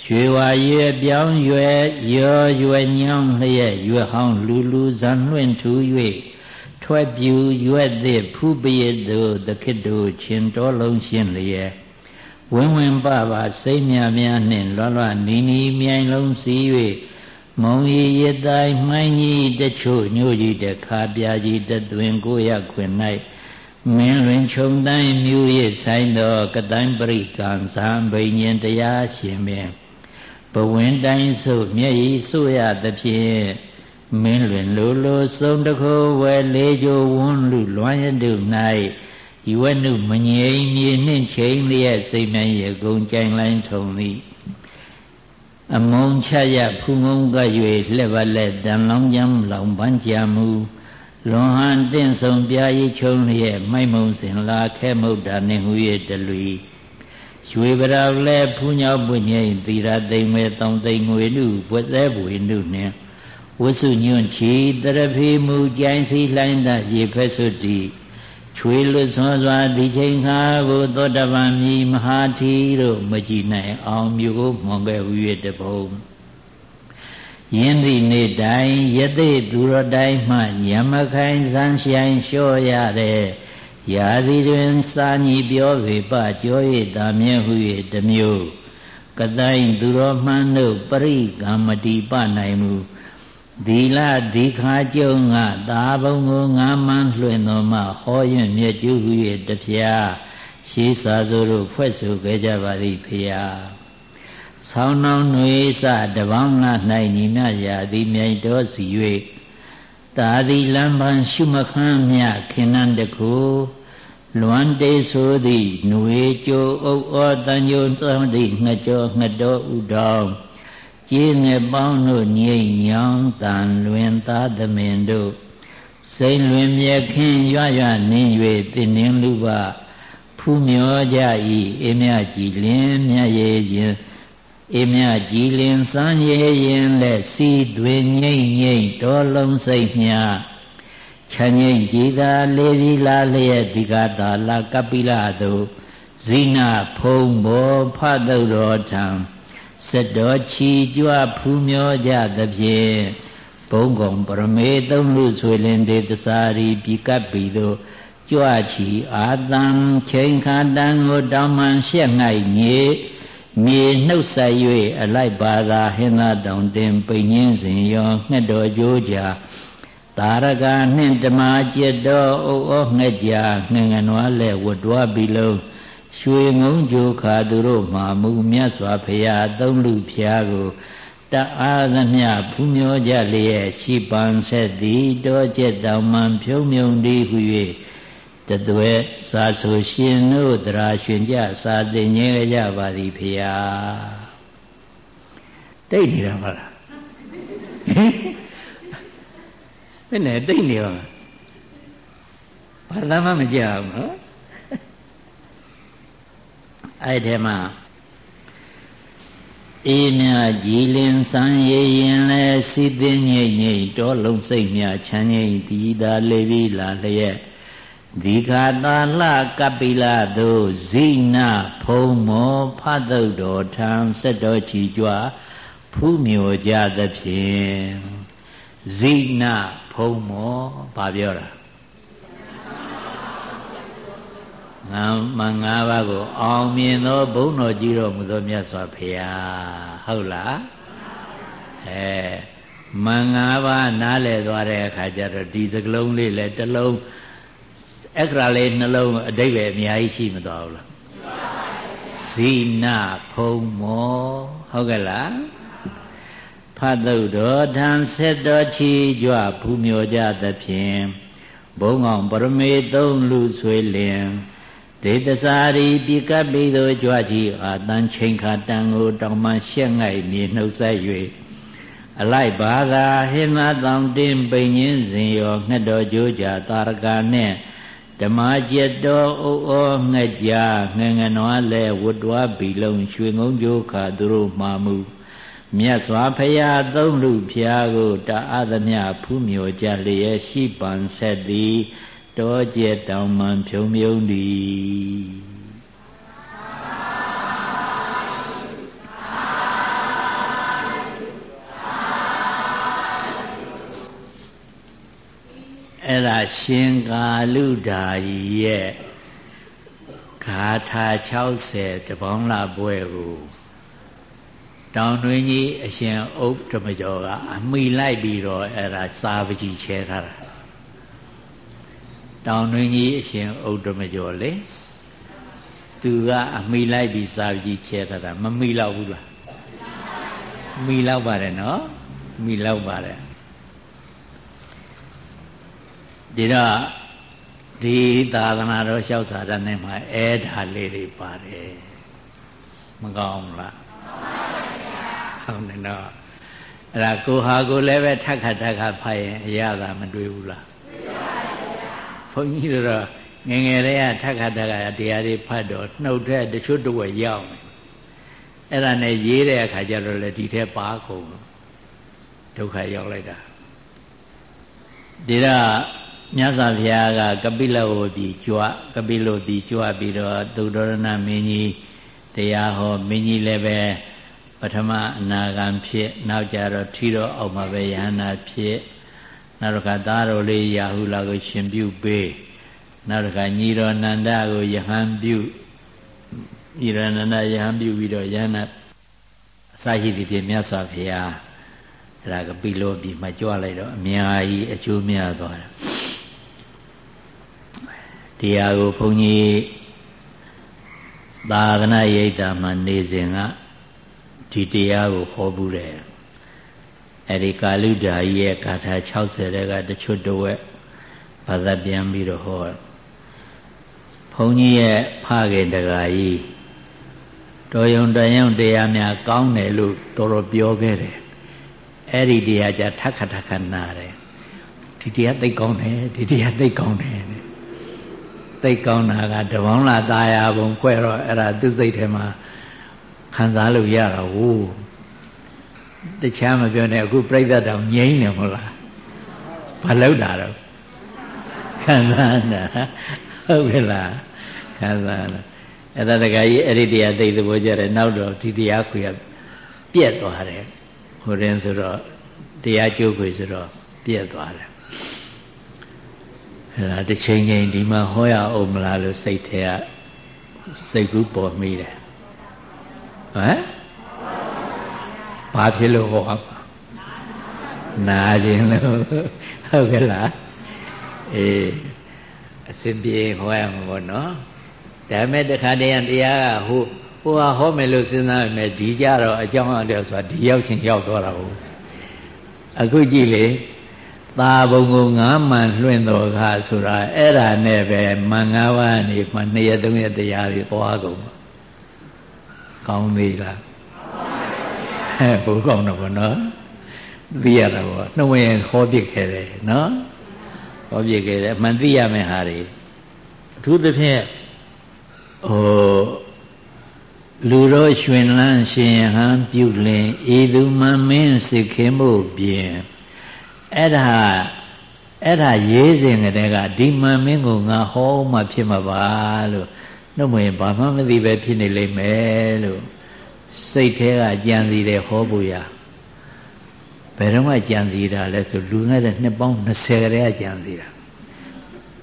ရွှေဝါရွယ်ပြောင်းရွယ်ရောရွယ်ညောင်းလျက်ရွယ်ဟောင်းလူလူဇံလွင့်ထူ၍ထွက်ပြူရွက်သည့်ဖူးပရစ်တို့တခိတ္တုချင်းတော်လုံးရှင်းလျက်ဝင်းဝင်းပပစိတ်မြများနှင့်လွတ်လွတ်နီနီမြိုင်လုံးစီ၍မုံရီရတိုင်းမှိုင်းကြီးတချို့ညို့ကြီးတခါပြာကြီးတသွင်ကိုရခွင်၌မင်းလွင်ခြုံတိုင်းမြူရဆိုင်သောကတိုင်းပရိကံဇံဘိညာတရားရှင်ပင် ဘဝင်တိုင်းဆုမျက်ရည်ဆုရသဖြင့်မင်းလွင်လိုလိုစုံတခိုးဝဲလေးကြိုဝန်းလူလွမ်းရတု၌ဤဝနုမငြိမ်မြေနှင့်ချိန်လျက်စိတ်မြန်ရကုံကြိုင်လိုင်းထုံသည်အမုံချရဖူငုံက၍လှက်ပါလက်တန်လောင်းကြမ်းလောင်ပန်းကြမူလွန်ဟန်တင့်ဆုံပြာရီချုံလျက်မိုက်မုံစင်လာခဲမုတ်တာနှင့်ဟူ၍တလူ ရွှေပရောင်လဲဖူးညောက်ပွင့်ငိမ့်သီရသိမ့်မဲ့တောင်သိမ့်ငွေနုဘွက်သေးပွေနုနှင့်ဝဆုညွန့်ချီတရဖေမူကြိုင်စီလှိုင်းသာရေဖက်စွတိချွေလွတ်ဆွမ်းစွာဒီချိန်ခါကိုသောတပန်မြည်မဟာထီတို့မကြည်နိုင်အောင်မြို့မွန်ခဲ့ဟူ၍တပုံယင်းသည့်နေ့တိုင်ယသိသူတော်တိုင်းမှညမခိုင်စမ်းဆိုင်လျှော့ရတဲ့ ရာသီတွင်စာညီပြောပေပကြော၍တာမြဲဟု၍တမျိုးကတိုင်းသူတော်မှန်တို့ပရိကမ္မတိပနိုင်မူသီလဒီခါကျုံငါသာဘုံကိုငါမှန်းလွှင့်တော်မှဟောရင်မြတ်ကျူးဟု၍တဖျားရှေးစာစိုးတို့ဖွဲ့ဆိုခဲ့ကြပါသည်ဖေယဆောင်းနှောင်းနှွေစတပေါင်းလာ၌ညီမြရာသည်မြိုင်တော်စီ၍တာသည်လမ်းပန်းရှုမခမ်းမြခင်နန်းတကူ လွမ်းတေဆိုသည်ຫນွေကြိုအုပ်ဩတန်ညုံသောသည်ငှကြောငှတော်ဥတော်ကျေးငယ်ပေါင်းတို့ငြိမ့်ညောင်းတန်လွင်သားသမင်တို့စိန်လွင်မြဲခင်းရွရွနင်း၍တင်းနှင်းလူပါဖူးမြောကြ၏အမြကြည်လင်းမြတ်ရဲ့ရင်အမြကြည်လင်စမ်းရဲ့ရင်လက်စီတွင်ငိမ့်ငိမ့်တော်လုံးစိတ်မြ ချမ်းငိမ့်ကြည်သာလေးဒီလာလျက်ဒီကတာလာကပိလတို့ဇိနာဖုံဘောဖတ်တော်ထံစတော်ချီကြွဖူးမြောကြသဖြင့်ဘုံကုံပရမေသုံးလူဆွေလင်တေတစာရီပြီကပ်ပြီတို့ကြွချီအာတံချိန်ခါတန်ကိုတောင်းမှန်ရှက်ငိုက်ညေမြေနှုတ်ဆက်၍အလိုက်ပါသာဟင်းသာတောင်တင်ပိန်င်းစဉ်ရောငှက်တော်ကြိုးကြ တာရကနှင့်ဓမ္မจิตတော်ဩဩငှက်ကြငငနွားလဲဝတ်တော်ပြီလုံးရွှေငုံကြိုခါသူတို့မှာမူမြတ်စွာဘုရားသုံးလူဖျားကိုတအားသမျှဖူးမြောကြလျက်ရှိပန်ဆက်သည်တောကျက်တောင်မှန်ဖြုံမြုံသည်ဟု၍တသွဲစာဆိုရှင်တို့တရာရှင်ကြစာတင်ငဲကြပါသည်ဖျားတိတ်နေတာမလား ဘယ်နဲ့တိတ်နေရောဘာသာမှမကြောက်ဘူးနော်အဲ့ဒီမှာအေးမြကြည်လင်ဆန်းရည်ရင်လဲစီးသိငိမ့်ငိမ့်တောလုံးစိတ်မြချမ်းငိမ့်ဒီသာလေးပြီးလာလျက်ဒီခာတာလကပိလသို့ဇိနာဖုံမောဖတ်တုတ်တော်ထံစက်တော်ချီကြွဖူးမြော်ကြသဖြင့်ဇိနာ ဖုံမောဘာပြောတာငါမငါးပါးကိုအောင်မြင်သောဘုန်းတော်ကြီးတော်မူသောမြတ်စွာဘုရားဟုတ်လားအဲမငါးပါးနားလည်သွားတဲ့အခါကျတော့ဒီစကလုံးလေးလည်းတစ်လုံးအခရာလေးနှလုံးအတိတ်ပဲအများကြီးရှိမသွားဘူးလားဇိနာဖုံမောဟုတ်ကဲ့လား ဖတ်တုတ်တော်ထံဆက်တော်ချီကြွဖူးမြော်ကြသဖြင့်ဘုံကောင်ပရမေသုံးလူဆွေလင်ဒေသစာရီပိကပ်ပိသောကြွချီအာတန်ချိန်ခါတန်ကိုတောင်မှရှက်ငိုက်မြေနှုတ်ဆက်၍အလိုက်ဘာသာဟိမတောင်တင်ပိန်င်းစဉ်ရောငှက်တော်ကြိုးကြတာရကနဲ့ဓမ္မကျက်တော်ဥဩငှက်ကြငငနွားလဲဝတ်တွားဘီလုံးရွှေငုံကြိုးခါသူတို့မှာမူ မြတ်စွာဘုရားသုံးလူဖျားကိုတအားသမျှဖူးမြော်ကြလျက်ရှိပန်ဆက်သည်တောကျက်တောင်မှန်ဖြုံမြုံသည်အအဲ့ဒါရှင်ကာလုဓာကြီးရဲ့ဂါထာ60တပေါင်းလာပွဲကို တောင်တွင်ကြီးအရှင်ဥပ္ပမကျော်ကအမိလိုက်ပြီးတော့အဲ့ဒါစာပကြီးချဲထားတာတောင်တွင်ကြီးအရှင်ဥဒ္ဓမကျော်လေသူကအမိလိုက်ပြီးစာပကြီးချဲထားတာမမိလောက်ဘူးလားမိလောက်ပါတယ်နော်မိလောက်ပါတယ်ဒီတော့ဒီသာသနာတော်လျှောက်စာတတ်နဲ့မှာအဲဒါလေးတွေပါတယ်မကောင်းဘူးလား ဟုတ်တယ်နော်အဲ့ဒါကိုဟာကိုလည်းပဲထက်ခါထက်ခါဖတ်ရင်အရသာမတွေ့ဘူးလားတွေ့ပါပါဘုန်းကြီးတို့ငငယ်တည်းကထက်ခါထက်ခါတရားတွေဖတ်တော့နှုတ်ထဲတချို့တော့ရောက်တယ်အဲ့ဒါနဲ့ရေးတဲ့အခါကျတော့လေဒီထဲပါကုန်ဒုက္ခရောက်လိုက်တာဒီတော့မြတ်စွာဘုရားကကပိလဝတိကြွကပိလဝတိကြွပြီးတော့သုဒ္ဓရဏမင်းကြီးတရားဟောမင်းကြီးလည်းပဲ ပထမအနာဂံဖြစ်နောက်ကြတော့ထီတော်အောင်မှာပဲယဟနာဖြစ်နောက်တစ်ခါသားတော်လေးရာဟုလာကိုရှင်ပြုပေးနောက်တစ်ခါညီတော်နန္ဒကိုယဟန်ပြုညီတော်နန္ဒယဟန်ပြုပြီးတော့ယဟနာအစာရှိသည်ဖြင့်မြတ်စွာဘုရားအဲ့ဒါကပိလောပြီးမှကြွလိုက်တော့အများကြီးအကျိုးများသွားတယ်တရားကိုဘုန်းကြီးသာသနာရိပ်တာမှာနေစဉ်က ဒီတရားကိုဟောဘူးတယ်အဲ့ဒီကာလုဒ္ဓာကြီးရဲ့ဂါထာ60တဲ့ကတချွတ်တဝက်ဘာသာပြန်ပြီးတော့ဟောဘုန်းကြီးရဲ့ဖခင်တကာကြီးတော်ယုံတယုံတရားများကောင်းတယ်လို့တော်တော်ပြောခဲ့တယ်အဲ့ဒီတရားကြထက်ခါထက်ခါနာတယ်ဒီတရားသိကောင်းတယ်ဒီတရားသိကောင်းတယ်သိကောင်းတာကတပေါင်းလာตายာဘုံခွဲတော့အဲ့ဒါသူစိတ်ထဲမှာ ခံစားလို့ရတာဟုတ်တခြားမပြောနဲ့အခုပြိဿတောင်ငြိမ့်နေမလားဘာလောက်တာတော့ခံစားတာဟုတ်ကဲ့လားခံစားတာအဲ့ဒါတကကြီးအဲ့ဒီတရားသိသဘောကျတယ်နောက်တော့ဒီတရားခွေကပြက်သွားတယ်ဟိုရင်ဆိုတော့တရားကျိုးခွေဆိုတော့ပြက်သွားတယ်အဲ့ဒါတစ်ချိန်ချိန်ဒီမှာဟောရအောင်မလားလို့စိတ်ထဲကစိတ်ကူးပေါ်မိတယ် ဟမ်ဘာဖြစ်လို့ဟောနာခြင်းလို့ဟုတ်ကဲ့လားအေးအစဉ်ပြေဟောရမှာပေါ့နော်ဒါပေမဲ့တခါတည်းတရားကဟိုဟိုဟာဟောမယ်လို့စဉ်းစားရမယ်ဒီကြတော့အကြောင်းအတည်းဆိုတာဒီရောက်ချင်းရောက်သွားတာဟုတ်အခုကြည့်လေသာဘုံကိုငါးမှန်လွှင့်တော်ခါဆိုတာအဲ့ဒါနဲ့ပဲမန်ငါးပါးနေမှနှစ်ရက်သုံးရက်တရားတွေသွားကုန် ကောင်းသေးလားဟဲ့ဘုကောင်းတော့ဗောနော်သိရတာဗောနှုတ်ဝင်ခေါ်ပြစ်ခဲ့တယ်နော်ခေါ်ပြစ်ခဲ့တယ်အမှန်သိရမယ့်ဟာတွေအထူးသဖြင့်ဟိုလူတော်ရွှင်လန်းရှင်ဟန်ပြုလင်ဤသူမမင်းစိတ်ခင်မှုပြင်အဲ့ဒါအဲ့ဒါရေးစဉ်ကတည်းကဒီမှန်မင်းကိုငါဟောမှဖြစ်မှာပါလို့ နှုတ်မရင်ဘာမှမသိပဲဖြစ်နေလိမ့်မယ်လို့စိတ်ထဲကကြံစီတယ်ဟောဖို့ရဘယ်တော့မှကြံစီတာလဲဆိုလူငယ်တဲ့နှစ်ပေါင်း20ကတည်းကကြံစီတာ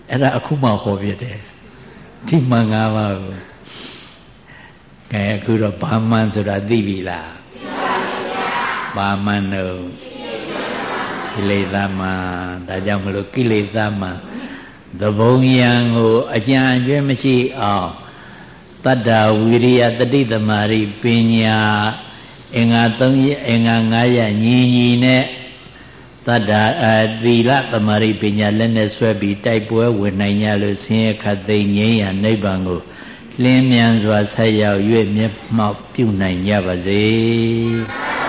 အဲ့ဒါအခုမှဟောပြတယ်ဒီမှန်ငါးပါးကိုကဲအခုတော့ဘာမှန်ဆိုတာသိပြီလားသိပါပါဘုရားဘာမှန်တော့ကိလေသာမှဒါကြောင့်မလို့ကိလေသာမှသဘုံယံကိုအကြံအကျွဲမရှိအောင် တတ္တဝိရိယတတိသမารိပညာအင်္ဂါ၃ရအင်္ဂါ၅ရညီညီနဲ့တတ္တအသီလသမารိပညာလက်နဲ့ဆွဲပြီးတိုက်ပွဲဝင်နိုင်ကြလို့ဆင်းရဲခတ်သိမ်းငြိမ်းရာနိဗ္ဗာန်ကိုလင်းမြန်စွာဆက်ရောက်၍မျက်မှောက်ပြုနိုင်ကြပါစေ။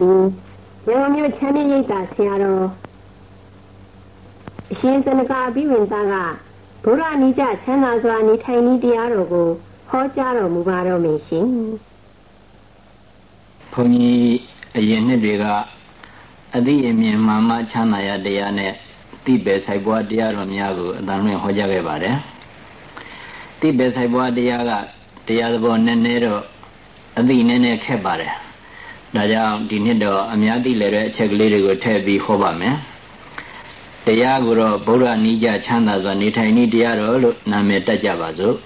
ပြီးရန်ကုန်မြို့ချမ်းမြေရိပ်သာဆရာတော်အရှင်စနကာပြီးဝင်သားကဘုရားနိကြချမ်းသာစွာနေထိုင်နည်းတရားတော်ကိုဟောကြားတော်မူပါတော်မူရှင်ဘုန်းကြီးအရင်နှစ်တွေကအသည့်အမြင်မှမှချမ်းသာရတရားနဲ့တိပေဆိုင်ပွားတရားတော်များကိုအတန်လွင့်ဟောကြားခဲ့ပါတယ်တိပေဆိုင်ပွားတရားကတရားသဘောနည်းနည်းတော့ အသိနည်းနည်းခက်ပါတယ်ဒါကြောင့်ဒီနှစ်တော့အများသိလည်းတဲ့အချက်ကလေးတွေကိုထည့်ပြီးဟောပါမယ်တရားကိုတော့ဗုဒ္ဓနိကြချမ်းသာစွာနေထိုင်နည်းတရားတော်လို့နာမည်တက်ကြပါစို့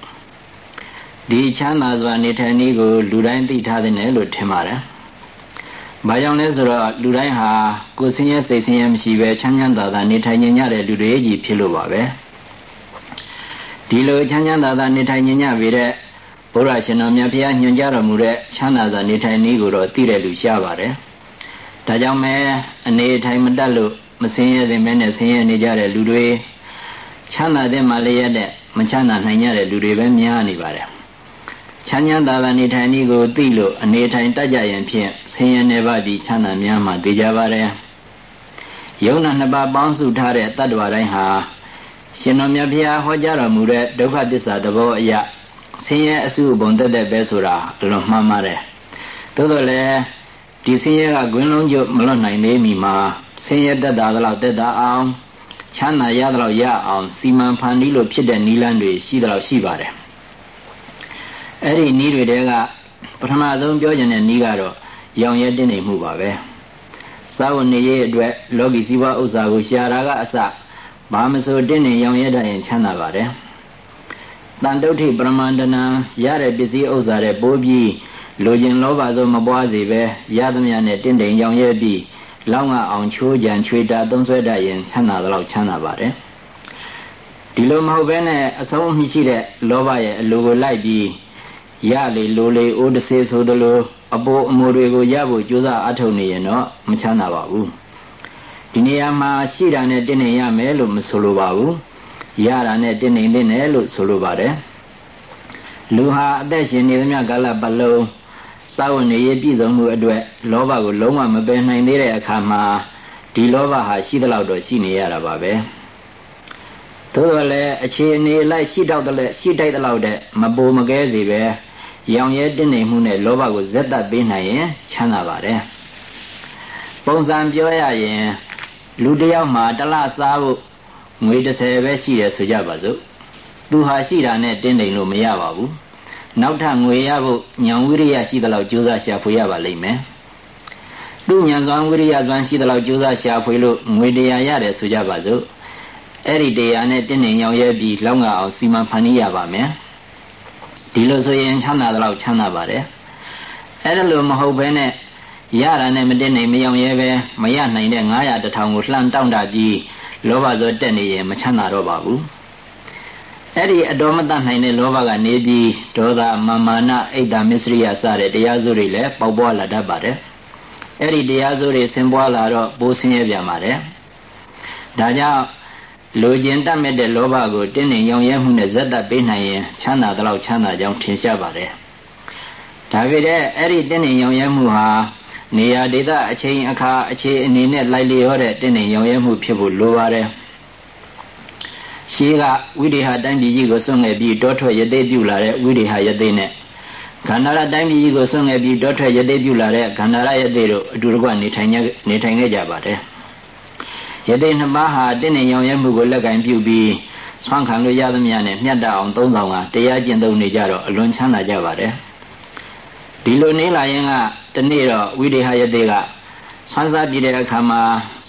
ဒီချမ်းသာစွာနေထိုင်နည်းကိုလူတိုင်းသိထားတဲ့နယ်လို့ထင်ပါတယ်။ဘာကြောင့်လဲဆိုတော့လူတိုင်းဟာကိုယ်ဆင်းရဲစိတ်ဆင်းရဲမရှိပဲချမ်းချမ်းသာသာနေထိုင်ညတဲ့လူတွေကြီးဖြစ်လို့ပါပဲ။ဒီလိုချမ်းချမ်းသာသာနေထိုင်ညပြီတဲ့ ဘုရားရှင်တော်မြတ်ဘုရားညွှန်ကြားတော်မူတဲ့ချမ်းသာစွာနေထိုင်နည်းကိုတော့သိတဲ့လူရှားပါတယ်။ဒါကြောင့်မဲအနေထိုင်မတတ်လို့မဆင်းရဲတဲ့မဲနဲ့ဆင်းရဲနေကြတဲ့လူတွေချမ်းသာတဲ့မှလည်းရတဲ့မချမ်းသာနိုင်ကြတဲ့လူတွေပဲများနေပါတယ်ချမ်းချမ်းသာသာနေထိုင်နည်းကိုသိလို့အနေထိုင်တတ်ကြရင်ဖြင့်ဆင်းရဲနေပါသည်ချမ်းသာများမှသိကြပါတယ်ယုံနာနှစ်ပါးပေါင်းစုထားတဲ့တတ္တဝါတိုင်းဟာရှင်တော်မြတ်ဘုရားဟောကြားတော်မူတဲ့ဒုက္ခသစ္စာသဘောအရ ဆင်းရဲအစုအပုံတက်တဲ့ပဲဆိုတာလွန်မှန်ပါတယ်သို့တော်လည်းဒီဆင်းရဲကဂွင်းလုံးကျမလွတ်နိုင်သေးမီမှာဆင်းရဲတက်တာတော့တက်တာအောင်ချမ်းသာရတော့ရအောင်စီမံဖန်တီးလို့ဖြစ်တဲ့နီလန်းတွေရှိတော့ရှိပါတယ်အဲ့ဒီနီးတွေတဲကပထမဆုံးပြောကျင်တဲ့နီးကတော့ရောင်ရဲတင်းနေမှုပါပဲစာဝနေရဲ့အတွက်လောကီစီးပွားဥစ္စာကိုရှာတာကအစဘာမဆိုတင်းနေရောင်ရဲတတ်ရင်ချမ်းသာပါတယ် တန်တုဋ္ဌိပရမန္တနာရတဲ့ပစ္စည်းဥစ္စာတွေပိုးပြီးလိုချင်လောဘဆိုမပွားစေပဲရသမျှနဲ့တင့်တယ်ရောင်ရဲပြီးလောင်းကအောင်ချိုးကြံချွေတာသုံးဆွဲတတ်ရင်ချမ်းသာတော့ချမ်းသာပါတယ်ဒီလိုမဟုတ်ဘဲနဲ့အဆုံးမရှိတဲ့လောဘရဲ့အလိုကိုလိုက်ပြီးရလေလိုလေအိုးတဆေးဆိုသလိုအပိုးအမိုးတွေကိုရဖို့ကြိုးစားအထောက်နေရင်တော့မချမ်းသာပါဘူးဒီနေရာမှာရှိတာနဲ့တင်းနေရမယ်လို့မဆိုလိုပါဘူး ရတာနဲ့တင်းနေနေတယ်လို့ဆိုလိုပါတယ်လူဟာအသက်ရှင်နေသမျှကာလပတ်လုံးစာဝနေရပြည့်စုံမှုအတွက်လောဘကိုလုံးဝမပယ်နိုင်သေးတဲ့အခါမှာဒီလောဘဟာရှိသလောက်တော့ရှိနေရတာပါပဲသို့တော်လည်းအခြေအနေလိုက်ရှိတော့တဲ့ရှိတိုက်တဲ့လောက်တဲ့မပိုမကဲစီပဲရောင်ရဲတင်းနေမှုနဲ့လောဘကိုဇက်တက်ပေးနိုင်ရင်ချမ်းသာပါတယ်ပုံစံပြောရရင်လူတယောက်မှာတလစားဖို့ ငွေ30ပဲရှိရဆိုကြပါစို့သူဟာရှိတာနဲ့တင်းနေလို့မရပါဘူးနောက်ထပ်ငွေရဖို့ညံဝိရိယရှိသလောက်ကြိုးစားရှာဖွေရပါလိမ့်မယ်သူညံစွမ်းဝိရိယစွမ်းရှိသလောက်ကြိုးစားရှာဖွေလို့ငွေတရားရတယ်ဆိုကြပါစို့အဲ့ဒီတရားနဲ့တင်းနေရောင်ရဲပြီးလောင်းကအောင်စီမံဖန်တီးရပါမယ်ဒီလိုဆိုရင်ချမ်းသာတော့ချမ်းသာပါတယ်အဲ့ဒါလိုမဟုတ်ဘဲနဲ့ရတာနဲ့မတင်နိုင်မယောင်ရဲပဲမရနိုင်တဲ့900တထောင်ကိုလှမ်းတောင့်တပြီး လောဘဇောတက်နေရင်မချမ်းသာတော့ပါဘူးအဲ့ဒီအတော်မတတ်နိုင်တဲ့လောဘကနေပြီးဒေါသမာမာနအိတ်တာမစ္စရိယစတဲ့တရားစုတွေလည်းပေါက်ပွားလာတတ်ပါတယ်အဲ့ဒီတရားစုတွေဆင်ပွားလာတော့ပိုးဆင်းရဲပြန်ပါတယ်ဒါကြောင့်လိုချင်တတ်မဲ့တဲ့လောဘကိုတင်းနေရောင်ရဲမှုနဲ့ဇက်တက်ပေးနိုင်ရင်ချမ်းသာတော့ချမ်းသာကြောင်းထင်ရှားပါတယ်ဒါပေမဲ့အဲ့ဒီတင်းနေရောင်ရဲမှုဟာ နေရာဒေသအချိန်အခါအခြေအနေနဲ့လိုက်လျောတဲ့တင်းနေရောင်ရဲမှုဖြစ်ဖို့လိုပါတယ်ရှေးကဝိရိဟတိုင်းပြည်ကြီးကိုစွန့်ငယ်ပြီးတောထွက်ရသေးပြုလာတဲ့ဝိရိဟရသေးနဲ့ခန္ဓာရတိုင်းပြည်ကြီးကိုစွန့်ငယ်ပြီးတောထွက်ရသေးပြုလာတဲ့ခန္ဓာရရသေးတို့အတူတကွနေထိုင်နေထိုင်ခဲ့ကြပါတယ်ယသိနှစ်ပါးဟာတင့်နေရောင်ရဲမှုကိုလက်ကင်ပြုပြီးဆွမ်းခံလို့ရသမျှနဲ့မြတ်တအောင်သုံးဆောင်ကတရားကျင့်သုံးနေကြတော့အလွန်ချမ်းသာကြပါတယ် ဒီလိုနေလာရင်ကတနေ့တော့ဝိရိဟယသိကဆွမ်းစားပြတဲ့အခါမှာ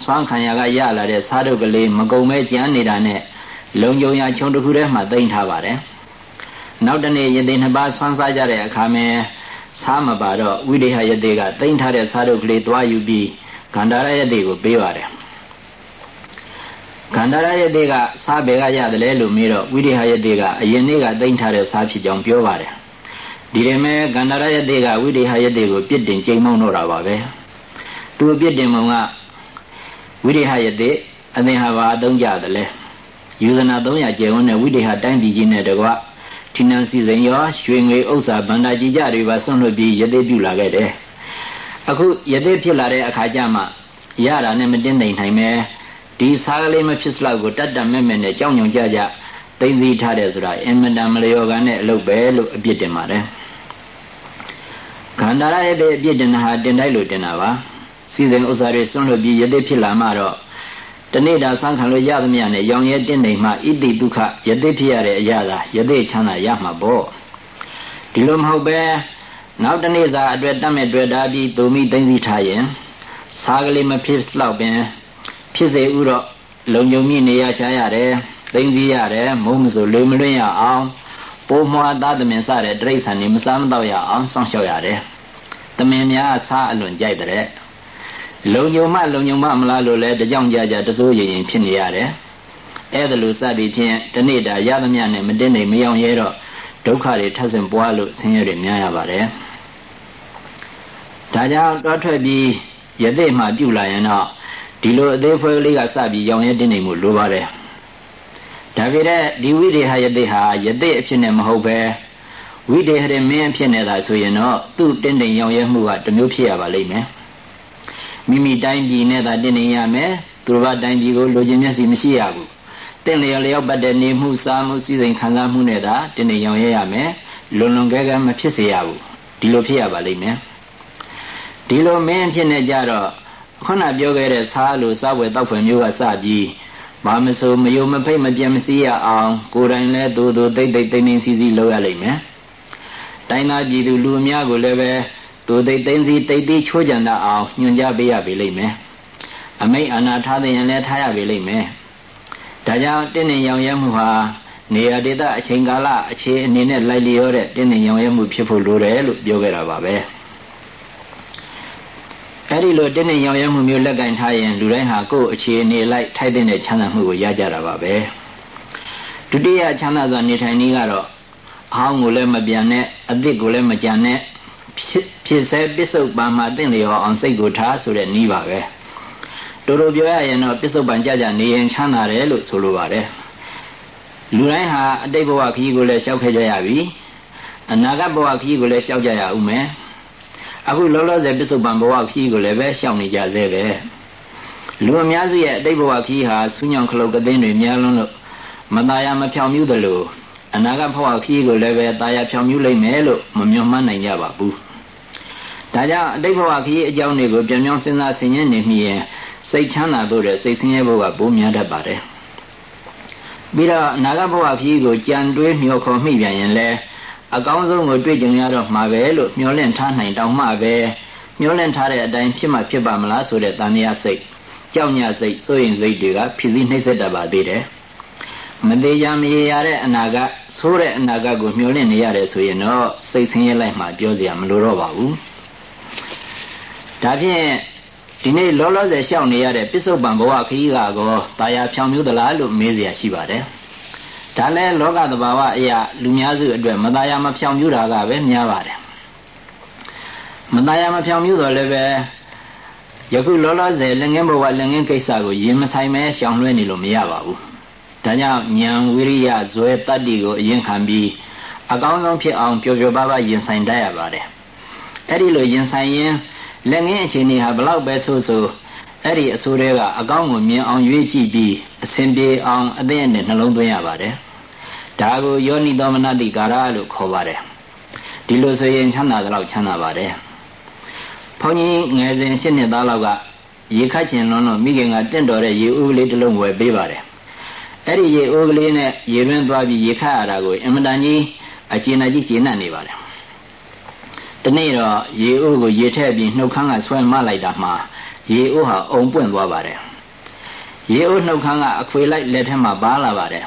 ဆွမ်းခံရကရလာတဲ့စားတို့ကလေးမကုံမဲကြမ်းနေတာနဲ့လုံကြုံရခြုံတစ်ခုထဲမှာတိမ့်ထားပါတယ်နောက်တနေ့ယသိနှစ်ပါးဆွမ်းစားကြတဲ့အခါမှာစားမပါတော့ဝိရိဟယသိကတိမ့်ထားတဲ့စားတို့ကလေးတွားယူပြီးဂန္ဓာရယသိကိုပေးပါတယ်ခန္ဓာရယတိကစားဘယ်ကရတယ်လဲလို့မေးတော့ဝိရိဟယတိကအရင်နေ့ကသိမ့်ထားတဲ့စားဖြစ်ကြောင်းပြောပါတယ် ဒီရမဲခန္ဓာရယတိကဝိရိဟယတိကိုပြစ်တင်ချိန်မုံတော့တာပါပဲသူပြစ်တင်မုံကဝိရိဟယတိအသင်ဟာဘာအသုံးကြတယ်လဲယူဇနာ300ကျယ်ဝန်းတဲ့ဝိရိဟတိုင်းပြည်ကြီးနဲ့တကွထိနန်စီစဉ်ရောရွှေငွေဥစ္စာဗန္ဒာကြီးကြတွေပါဆွန့်လွတ်ပြီးယတိပြုလာခဲ့တယ်အခုယတိဖြစ်လာတဲ့အခါကျမှရတာနဲ့မတင်းနိုင်နိုင်ပဲဒီစားကလေးမဖြစ်စလောက်ကိုတတ်တတ်မဲ့မဲ့နဲ့ကြောင်ကြောင်ကြကြ သိသိထားတယ်ဆိုတာအင်မတန်မလျော်ကန်တဲ့အလုပ်ပဲလို့အပြစ်တင်ပါတယ်ခန္ဓာရရဲ့အပြစ်တင်တာဟာတင်တိုက်လို့တင်တာပါစီစဉ်ဥစ္စာတွေစွန့်လွတ်ပြီးယသိဖြစ်လာမှတော့တနေ့တာစံခံလို့ရသမျှနဲ့ရောင်ရဲတင့်နေမှဣတိဒုက္ခယသိဖြစ်ရတဲ့အရာသာယသိချမ်းသာရမှာပေါ့ဒီလိုမဟုတ်ပဲနောက်တနေ့စာအတွက်တတ်မဲ့တွေ့တာပြီးသူမိသိသိထားရင်စားကလေးမဖြစ်လောက်ပင် ဖြစ်စေဥတော့လုံုံမြင့်နေရရှားရတယ် သိသိရတယ်မုံမဆိုလေမလွင့်ရအောင်ပိုးမွားသားသမင်စတဲ့တိရစ္ဆာန်တွေမစားမတော့ရအောင်စောင့်ရှောက်ရတယ်သမင်များစားအလွန်ကြိုက်တဲ့လုံုံမလုံုံမမလားလို့လဲတကြောင်ကြကြတစိုးရင်ရင်ဖြစ်နေရတယ်အဲ့ဒါလို့စသည်ဖြင့်တနေ့တာရသမျှနဲ့မတင်နေမယောင်ရဲတော့ဒုက္ခတွေထပ်ဆင့်ပွားလို့ဆင်းရဲတွေများရပါတယ်ဒါကြောင့်တောထွက်ပြီးယသိမှပြုလာရင်တော့ဒီလိုအသေးဖွဲကလေးကစပြီးရောင်ရဲတင်းနေမှုလိုပါတယ် ဒါပေမဲ့ဒီဝိဒေဟယသိဟာယသိအဖြစ်နဲ့မဟုတ်ပဲဝိဒေဟရမင်းအဖြစ်နဲ့သာဆိုရင်တော့သူ့တင်းတိမ်ရောင်ရဲမှုကတမျိုးဖြစ်ရပါလိမ့်မယ်မိမိတိုင်းပြည်နဲ့သာတင်းနေရမယ်သူတို့ဘာတိုင်းပြည်ကိုလိုချင်မျက်စိမရှိရဘူးတင့်လျော်လျောက်ပတ်တဲ့နေမှုစားမှုစည်းစိမ်ခံစားမှုနဲ့သာတင်းနေရောင်ရဲရမယ်လွန်လွန်ကဲကဲမဖြစ်စေရဘူးဒီလိုဖြစ်ရပါလိမ့်မယ်ဒီလိုမင်းဖြစ်နေကြတော့ခုနပြောခဲ့တဲ့စားလို့စားဝယ်တောက်ဖွယ်မျိုးကစပြီး ဘာမဆိုမယုံမဖိတ်မပြတ်မစည်းရအောင် ကိုယ်တိုင်လဲတူတူတိတ်တိတ်တိတ်တိတ်စီစီလုပ်ရလိမ့်မယ်တိုင်းသားပြည်သူလူအများကိုလည်းပဲတူတိတ်တိတ်စီတိတ်တိတ်ချိုးကြံတတ်အောင်ညွှန်ကြားပေးရပေလိမ့်မယ်အမိတ်အာနာထားတဲ့ရင်လည်းထားရပေလိမ့်မယ်ဒါကြောင့်တင်းနေရောင်ရဲမှုဟာနေရာဒေသအချိန်ကာလအခြေအနေနဲ့လိုက်လျောတဲ့တင်းနေရောင်ရဲမှုဖြစ်ဖို့လိုတယ်လို့ပြောခဲ့တာပါပဲ။ အဲ့ဒီလိုတင်းတင်းရောင်ရဲမှုမျိုးလက်ကင်ထားရင်လူတိုင်းဟာကိုယ့်အခြေအနေလိုက်ထိုက်တဲ့ချမ်းသာမှုကိုရကြတာပါပဲဒုတိယချမ်းသာစွာနေထိုင်နည်းကတော့အဟောင်းကိုလည်းမပြန်နဲ့အသစ်ကိုလည်းမကြံနဲ့ဖြစ်စေပစ္စုပန်မှာတင့်လျော်အောင်စိတ်ကိုထားဆိုတဲ့နည်းပါပဲတို့တို့ပြောရရင်တော့ပစ္စုပန်ကြကြနေရင်ချမ်းသာတယ်လို့ဆိုလိုပါတယ်လူတိုင်းဟာအတိတ်ဘဝခရီးကိုလည်းရှောက်ခဲ့ကြရပြီအနာဂတ်ဘဝခရီးကိုလည်းရှောက်ကြရဦးမယ် အခုလောလောဆယ်ပစ္စုပန်ဘဝခီးကိုလည်းပဲရှောင်နေကြသေးပဲလူအများစုရဲ့အတိတ်ဘဝခီးဟာဆူးညောင်ခလုတ်ကသိန်းတွေများလွန်းလို့မตายမဖြောင်မြူးတယ်လို့အနာဂတ်ဘဝခီးကိုလည်းပဲตายဖြောင်မြူးလိမ့်မယ်လို့မမျှော်မှန်းနိုင်ကြပါဘူးဒါကြောင့်အတိတ်ဘဝခီးအကြောင်းတွေကိုပြန်ပြောင်းစဉ်းစားဆင်ခြင်နေမိရင်စိတ်ချမ်းသာဖို့တဲ့စိတ်ဆင်းရဲဖို့ကပိုများတတ်ပါတယ်ပြီးတော့အနာဂတ်ဘဝခီးကိုကြံတွေးမျှော်ခေါ်မိပြန်ရင်လည်း အကောင်းဆုံးကိုတွေ့ကြုံရတော့မှာပဲလို့မျှော်လင့်ထားနိုင်တောင်မှပဲမျှော်လင့်ထားတဲ့အတိုင်းဖြစ်မှဖြစ်ပါမလားဆိုတဲ့တန်မြာစိတ်ကြောက်ညစိတ်စိုးရင်စိတ်တွေကဖြစ်စည်းနှိမ့်ဆက်တတ်ပါသေးတယ်မသေးကြမရေရတဲ့အနာဂတ်ဆိုးတဲ့အနာဂတ်ကိုမျှော်လင့်နေရတယ်ဆိုရင်တော့စိတ်ဆင်းရဲလိုက်မှပြောစရာမလိုတော့ပါဘူးဒါဖြင့်ဒီနေ့လောလောဆယ်ရှောက်နေရတဲ့ပစ္စုပန်ဘဝခရီးကကောတာယာဖြောင်မျိုးသလားလို့မေးစရာရှိပါတယ် ဒါလည်းလောကသဘာဝအရာလူများစုအတွက်မတရားမဖြောင်ပြူတာကပဲများပါတယ်မတရားမဖြောင်ပြူတော့လည်းပဲယခုလောလောဆယ်လက်ငင်းဘဝလက်ငင်းကိစ္စကိုရင်မဆိုင်မဲရှောင်လွှဲနေလို့မရပါဘူးဒါကြောင့်ဉာဏ်ဝိရိယဇွဲတတ္တိကိုအရင်ခံပြီးအကောင်းဆုံးဖြစ်အောင်ပျော်ပျော်ပါးပါးရင်ဆိုင်တတ်ရပါတယ်အဲ့ဒီလိုရင်ဆိုင်ရင်လက်ငင်းအခြေအနေဟာဘလောက်ပဲဆိုဆိုအဲ့ဒီအဆိုးတွေကအကောင်းကိုမြင်အောင်ရွေးကြည့်ပြီးအစဉ်ပြေအောင်အသိအနဲ့နှလုံးသွင်းရပါတယ် ဒါကိုယောနိသောမနတိကာရလို့ခေါ်ပါတယ်ဒီလိုဆိုရင်ချမ်းသာတော့ချမ်းသာပါတယ်ဘုန်းကြီးငယ်စဉ်ရှစ်နှစ်သားလောက်ကရေခတ်ချင်လွန်းလို့မိခင်ကတင့်တော်တဲ့ရေဦးကလေးတစ်လုံးဝယ်ပေးပါတယ်အဲ့ဒီရေဦးကလေးနဲ့ရေရင်းသွားပြီးရေခတ်ရတာကိုအင်မတန်ကြီးအကျဉ်းအကြီးကျဉ်းနှံ့နေပါတယ်တနေ့တော့ရေဦးကိုရေထည့်ပြီးနှုတ်ခမ်းကဆွဲမလိုက်တာမှာရေဦးဟာအုံပွင့်သွားပါတယ်ရေဦးနှုတ်ခမ်းကအခွေလိုက်လက်ထက်မှာပါလာပါတယ်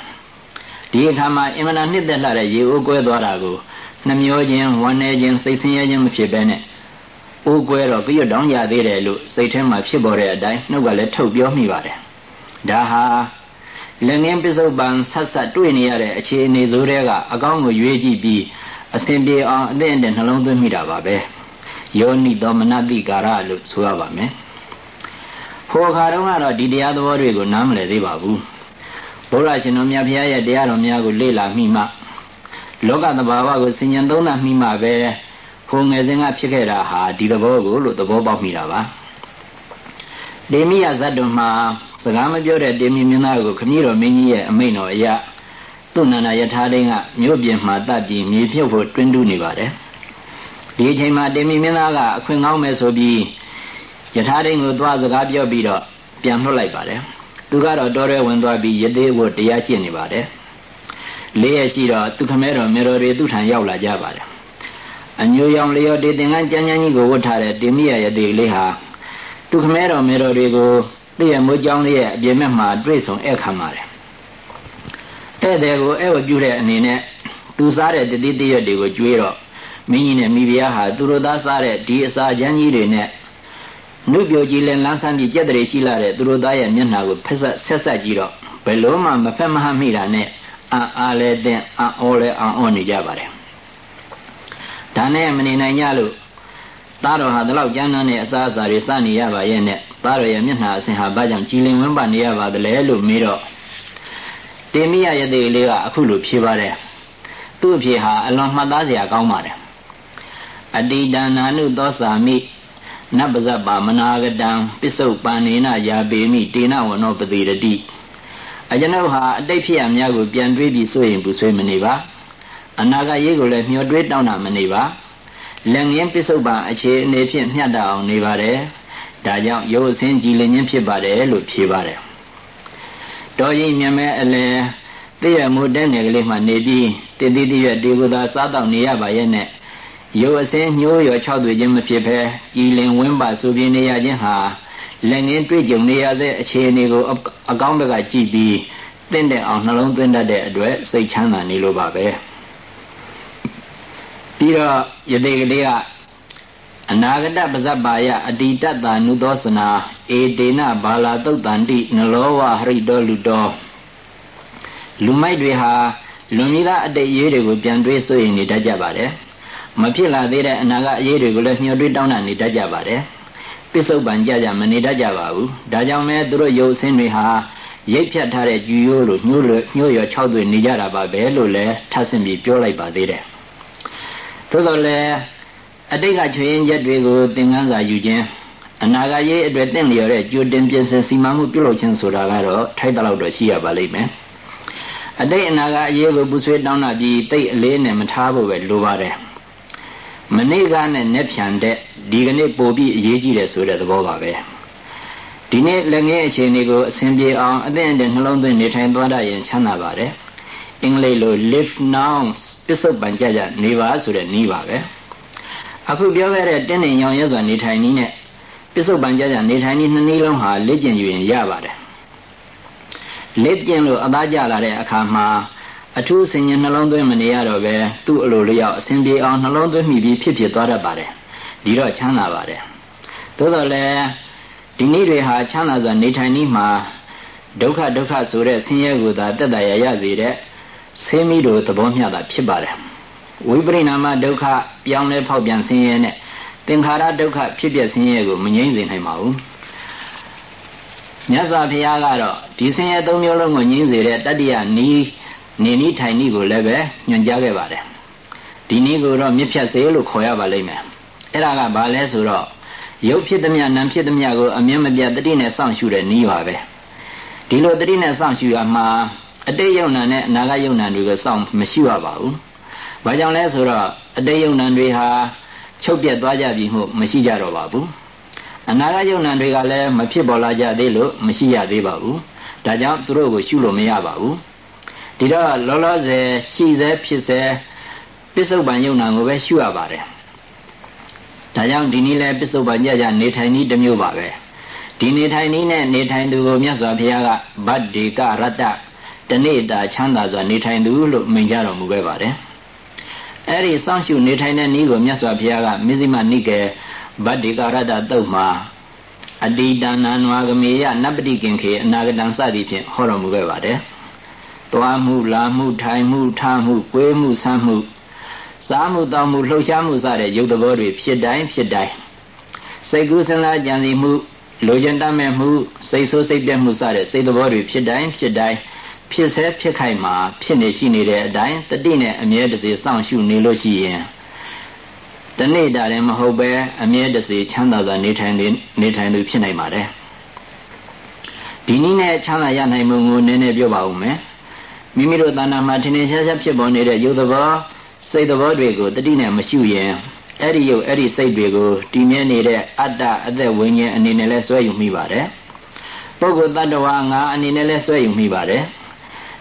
ဒီအခါမှာအင်မတန်နှစ်သက်လာတဲ့ရေအိုးကွဲသွားတာကိုနှမျောခြင်းဝမ်းနည်းခြင်းစိတ်ဆင်းရဲခြင်းမဖြစ်ဘဲနဲ့အိုးကွဲတော့ကြွတောင်းကြသေးတယ်လို့စိတ်ထဲမှာဖြစ်ပေါ်တဲ့အတိုင်းနှုတ်ကလည်းထုတ်ပြောမိပါတယ်ဒါဟာလက်ငင်းပစ္စုပန်ဆက်ဆက်တွေ့နေရတဲ့အခြေအနေဆိုတဲ့ကအကောင်းကိုရွေးကြည့်ပြီးအစဉ်ပြေအောင်အသင့်အတင့်နှလုံးသွင်းမိတာပါပဲယောနိသောမနတိကာရလို့ဆိုရပါမယ်ဟိုအခါတုန်းကတော့ဒီတရားသဘောတွေကိုနားမလည်သေးပါဘူး ဘုရားရှင်တော်မြတ်ဘုရားရဲ့တရားတော်များကိုလေ့လာမိမှလောကသဘာဝကိုဆင်ញံသုံးသပ်မိမှပဲဟိုငယ်စဉ်ကဖြစ်ခဲ့တာဟာဒီသဘောကိုလို့သဘောပေါက်မိတာပါဒေမိယဇတ်တော်မှာစကားမပြောတဲ့တေမီမင်းသားကိုခမည်းတော်မင်းကြီးရဲ့အမိန့်တော်အရသူ့နန္ဒယထာဒိန်ကမြို့ပြင်မှာတပ်ပြီးမြေပြုတ်ဖို့တွင်းတူးနေပါတယ်ဒီအချိန်မှာတေမီမင်းသားကအခွင့်ကောင်းမယ်ဆိုပြီးယထာဒိန်ကိုသွားစကားပြောပြီးတော့ပြန်လွှတ်လိုက်ပါတယ် သူကတော့တော်ရဲဝင်သွားပြီးယသေးဝတ်တရားကျင့်နေပါတယ်လေးရရှိတော့သူခမဲတော်မေတော်တွေသူ့ထံရောက်လာကြပါတယ်အညိုရောင်လျော်တေသင်္ကန်းကြမ်းကြမ်းကြီးကိုဝတ်ထားတဲ့တင်မိရယသေးလေးဟာသူခမဲတော်မေတော်တွေကိုတည့်ရမိုးကြောင်းလေးရဲ့အပြင်ဘက်မှာတွေ့ဆုံဧည့်ခံပါတယ်ဧည့်သည်ကိုဧည့်ဝပြုတဲ့အနေနဲ့သူစားတဲ့တတိတရွတ်တွေကိုကျွေးတော့မင်းကြီးနဲ့မိဖုရားဟာသူတို့သားစားတဲ့ဒီအစာချမ်းကြီးတွေနဲ့ နုပြိုကြီးလည်းလန်းဆန်းပြီးကြက်တရေရှိလာတဲ့သူတို့သားရဲ့မျက်နှာကိုဖက်ဆက်ဆက်ဆက်ကြည့်တော့ဘယ်လို့မှမဖက်မဟမိတာနဲ့အံ့အားလဲတဲ့အံ့ဩလဲအံ့ဩနေကြပါတယ်ဒါနဲ့မနေနိုင်ကြလို့သားတော်ဟာဒီလောက်ကြမ်းတမ်းတဲ့အစားအစာတွေစနေရပါရဲ့နဲ့သားတော်ရဲ့မျက်နှာအဆင်ဟာဘာကြောင့်ကြည်လင်ဝန်းပါနေရပါသလဲလို့မေးတော့တင်မိရရဲ့တဲ့လေးကအခုလိုဖြေပါတယ်သူ့အဖြေဟာအလွန်မှတ်သားစရာကောင်းပါတယ်အတိတနာနုသောစာမိ နပဇ္ဗပါမနာဂတံပစ္စုပန်နေနယာပေမိတေနဝနောပတိရတိအကျွန်ုပ်ဟာအတိတ်ဖြစ်ရများကိုပြန်တွေးပြီးဆိုရင်ဘူးဆွေးမနေပါအနာဂတ်ရေးကိုလည်းမျှော်တွေးတောင်းတာမနေပါလက်ငင်းပစ္စုပန်အခြေအနေဖြင့်မျှတအောင်နေပါတယ်ဒါကြောင့်ရုပ်အစင်းကြည်လင်ခြင်းဖြစ်ပါတယ်လို့ဖြေပါတယ်တော်ကြီးမြမဲအလယ်တည့်ရမှုတဲ့နယ်ကလေးမှနေပြီးတည်တည်တည့်ရတေကိုသာစားတော့နေရပါရဲ့နဲ့ ရုပ်အစင်းညှိုးရော၆သွေခြင်းမဖြစ်ဘဲကြည်လင်ဝင်းပါဆိုပြနေရခြင်းဟာလက်ငင်းတွေ့ကြုံနေရတဲ့အခြေအနေကိုအကောင်းဘက်ကကြည့်ပြီးတင့်တဲ့အောင်နှလုံးသွင်းတတ်တဲ့အတွက်စိတ်ချမ်းသာနေလို့ပါပဲပြီးတော့ယတိကလေးကအနာဂတပဇ္ဇပါယအတိတတနုသောစနာဧတေနဘာလာတုတ်တန္တိနလောဝဟရိတောလူတော်လူမိုက်တွေဟာလွန်ကြီးသားအတိတ်ရေးတွေကိုပြန်တွေးဆိုရင်နေတတ်ကြပါတယ် မဖြစ်လာသေးတဲ့အနာကအရေးတွေကိုလည်းမျှော်တွေးတောင်းတနေတတ်ကြပါတယ်ပစ္စုပန်ကြကြမနေတတ်ကြပါဘူးဒါကြောင့်မဲသူတို့ရုပ်ဆင်းတွေဟာရိပ်ဖြတ်ထားတဲ့ကြူရိုးလိုညှိုးလိုညှိုးရော၆သွေနေကြတာပါပဲလို့လည်းထပ်ဆင့်ပြီးပြောလိုက်ပါသေးတယ်သို့တော်လည်းအတိတ်ကချွေရင်ချက်တွေကိုသင်ခန်းစာယူခြင်းအနာဂတ်ရေးအတွက်တင့်လျော်တဲ့ကြိုတင်ပြင်ဆင်စီမံမှုပြုလုပ်ခြင်းဆိုတာကတော့ထိုက်တလောက်တော့ရှိရပါလိမ့်မယ်အတိတ်အနာဂတ်အရေးကိုပူဆွေးတောင်းတာပြီးတိတ်အလေးနဲ့မထားဖို့ပဲလိုပါတယ် မနေ့ကနဲ့နဲ့ဖြန်တဲ့ဒီကနေ့ပို့ပြီးအရေးကြီးတယ်ဆိုတဲ့သဘောပါပဲဒီနေ့လက်ငယ်အခြေအနေကိုအစဉ်ပြေအောင်အသင့်အတင့်နှလုံးသွင်းနေထိုင်သွားတတ်ရင်ချမ်းသာပါတယ်အင်္ဂလိပ်လို live now ပစ္စုပန်ကြကြနေပါဆိုတဲ့နည်းပါပဲအခုပြောခဲ့တဲ့တင်းနေရောင်ရဲစွာနေထိုင်နည်းနဲ့ပစ္စုပန်ကြကြနေထိုင်နည်းနှစ်နည်းလုံးဟာလေ့ကျင့်ယူရင်ရပါတယ်လေ့ကျင့်လို့အသားကျလာတဲ့အခါမှာ အထူးဆင်ញနှလုံးသွင်းမနေရတော့ပဲသူ့အလိုလျောက်အစဉ်ပြေအောင်နှလုံးသွင်းမိပြီးဖြစ်ဖြစ်သွားတတ်ပါတယ်ဒီတော့ချမ်းသာပါတယ်သို့တော်လည်းဒီနည်းတွေဟာချမ်းသာစွာနေထိုင်နည်းမှာဒုက္ခဒုက္ခဆိုတဲ့ဆင်းရဲကိုသာတက်တရရစေတဲ့ဆေးမိတို့သဘောမျှတာဖြစ်ပါတယ်ဝိပရိနာမဒုက္ခပြောင်းလဲဖောက်ပြန်ဆင်းရဲနဲ့သင်္ခါရဒုက္ခဖြစ်ပြဆင်းရဲကိုမငြိမ့်စေနိုင်ပါဘူးမြတ်စွာဘုရားကတော့ဒီဆင်းရဲသုံးမျိုးလုံးကိုငြိမ့်စေတဲ့တတ္တိယနီး နေနီးထိုင်နီးကိုလည်းပဲညွှန်ကြားခဲ့ပါတယ်ဒီနည်းကိုတော့မြစ်ဖြတ်စေလို့ခေါ်ရပါလိမ့်မယ်အဲ့ဒါကဘာလဲဆိုတော့ရုပ်ဖြစ်သည်မြနာမ်ဖြစ်သည်မြကိုအမြင်မပြတ်တတိနဲ့စောင့်ရှုတဲ့နည်းပါပဲဒီလိုတတိနဲ့စောင့်ရှုရမှာအတိတ်ယုံနာနဲ့အနာဂတ်ယုံနာတွေကိုစောင့်မရှိရပါဘူး။ဘာကြောင့်လဲဆိုတော့အတိတ်ယုံနာတွေဟာချုပ်ပြတ်သွားကြပြီမှုမရှိကြတော့ပါဘူး။အနာဂတ်ယုံနာတွေကလည်းမဖြစ်ပေါ်လာကြသေးလို့မရှိရသေးပါဘူး။ဒါကြောင့်သူတို့ကိုရှုလို့မရပါဘူး။ ဒီတော့လောလောဆယ်ရှိစေဖြစ်စေပစ္စုပန်ယုံနာကိုပဲရှုရပါတယ်။ဒါကြောင့်ဒီနည်းလဲပစ္စုပန်ကြကြနေထိုင်နည်းတစ်မျိုးပါပဲ။ဒီနေထိုင်နည်းနဲ့နေထိုင်သူကိုမြတ်စွာဘုရားကဗတ္တိကရတ္တတနေ့တာချမ်းသာစွာနေထိုင်သူလို့မိန့်ကြတော်မူခဲ့ပါတယ်အဲ့ဒီစောင့်ရှုနေထိုင်တဲ့နည်းကိုမြတ်စွာဘုရားကမဇ္ဈိမနိကေဗတ္တိကရတ္တတုတ်မှာအတိတဏနဝဂမေယနပတိကင်ခေအနာဂတံစသည်ဖြင့်ဟောတော်မူခဲ့ပါတယ် သွားမှုလာမှုထိုင်မှုထားမှုကိုယ်မှုဆမ်းမှုစားမှုတောင်းမှုလှုပ်ရှားမှုစတဲ့ရုပ်သဘောတွေဖြစ်တိုင်းဖြစ်တိုင်းစိတ်ကူးစဉ်းစားကြံစည်မှုလိုချင်တတ်မဲ့မှုစိတ်ဆိုးစိတ်ပြတ်မှုစတဲ့စိတ်သဘောတွေဖြစ်တိုင်းဖြစ်တိုင်းဖြစ်ဆဲဖြစ်ခိုက်မှာဖြစ်နေရှိနေတဲ့အတိုင်းတတိနဲ့အမြဲတစေစောင့်ရှုနေလို့ရှိရင်တနေ့တာလည်းမဟုတ်ပဲအမြဲတစေချမ်းသာစွာနေထိုင်နေထိုင်သူဖြစ်နိုင်ပါတယ်ဒီနည်းနဲ့ချမ်းသာရနိုင်မှုကိုနည်းနည်းပြောပါဦးမယ် မိမိတို့တဏ္ဍာမှာထင်ထင်ရှားရှားဖြစ်ပေါ်နေတဲ့ရုပ်သဘောစိတ်သဘောတွေကိုတတိနဲ့မရှုရင်အဲ့ဒီရုပ်အဲ့ဒီစိတ်တွေကိုတည်မြဲနေတဲ့အတ္တအသက်ဝိညာဉ်အနေနဲ့လဲဆွဲယူမိပါတယ်ပုဂ္ဂိုလ်တ attva ငါအနေနဲ့လဲဆွဲယူမိပါတယ်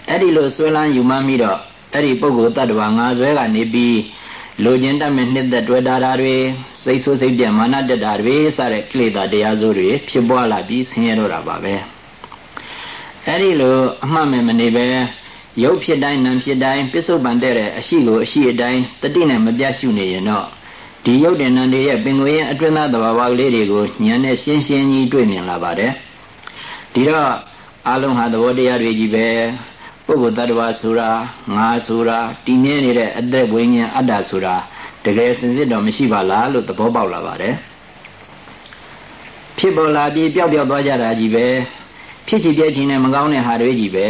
အဲ့ဒီလိုဆွဲလန်းယူမှမိတော့အဲ့ဒီပုဂ္ဂိုလ်တ attva ငါဆွဲကနေပြီးလိုချင်တတ်မဲ့နှစ်သက်တွေ့တာတွေစိတ်ဆိုးစိတ်ပြမာနတက်တာတွေစတဲ့ကိလေသာတရားစိုးတွေဖြစ်ပွားလာပြီးဆင်းရဲတော့တာပါပဲအဲ့ဒီလိုအမှတ်မဲ့မနေပဲ ရုပ်ဖြစ်တိုင်းနာမ်ဖြစ်တိုင်းပစ္စုပန်တဲ့အရှိကိုအရှိအတိုင်းတတိနဲ့မပြတ်ရှုနေရင်တော့ဒီရုပ်တဏ္ဍတွေရဲ့ပင်ကိုယ်ရဲ့အတွင်းသားသဘာဝကလေးတွေကိုဉာဏ်နဲ့ရှင်းရှင်းကြီးတွေ့မြင်လာပါတယ်ဒီတော့အလုံးဟာသဘောတရားတွေကြီးပဲပုဂ္ဂိုလ်တ attva ဆိုတာငါဆိုတာတည်မြဲနေတဲ့အသက်ဝိညာဉ်အတ္တဆိုတာတကယ်စင်စစ်တော့မရှိပါလားလို့သဘောပေါက်လာပါတယ်ဖြစ်ပေါ်လာပြီးပျောက်ပျောက်သွားကြတာကြီးပဲဖြစ်ချင်ပြည့်ချင်နဲ့မကောင်းတဲ့ဟာတွေကြီးပဲ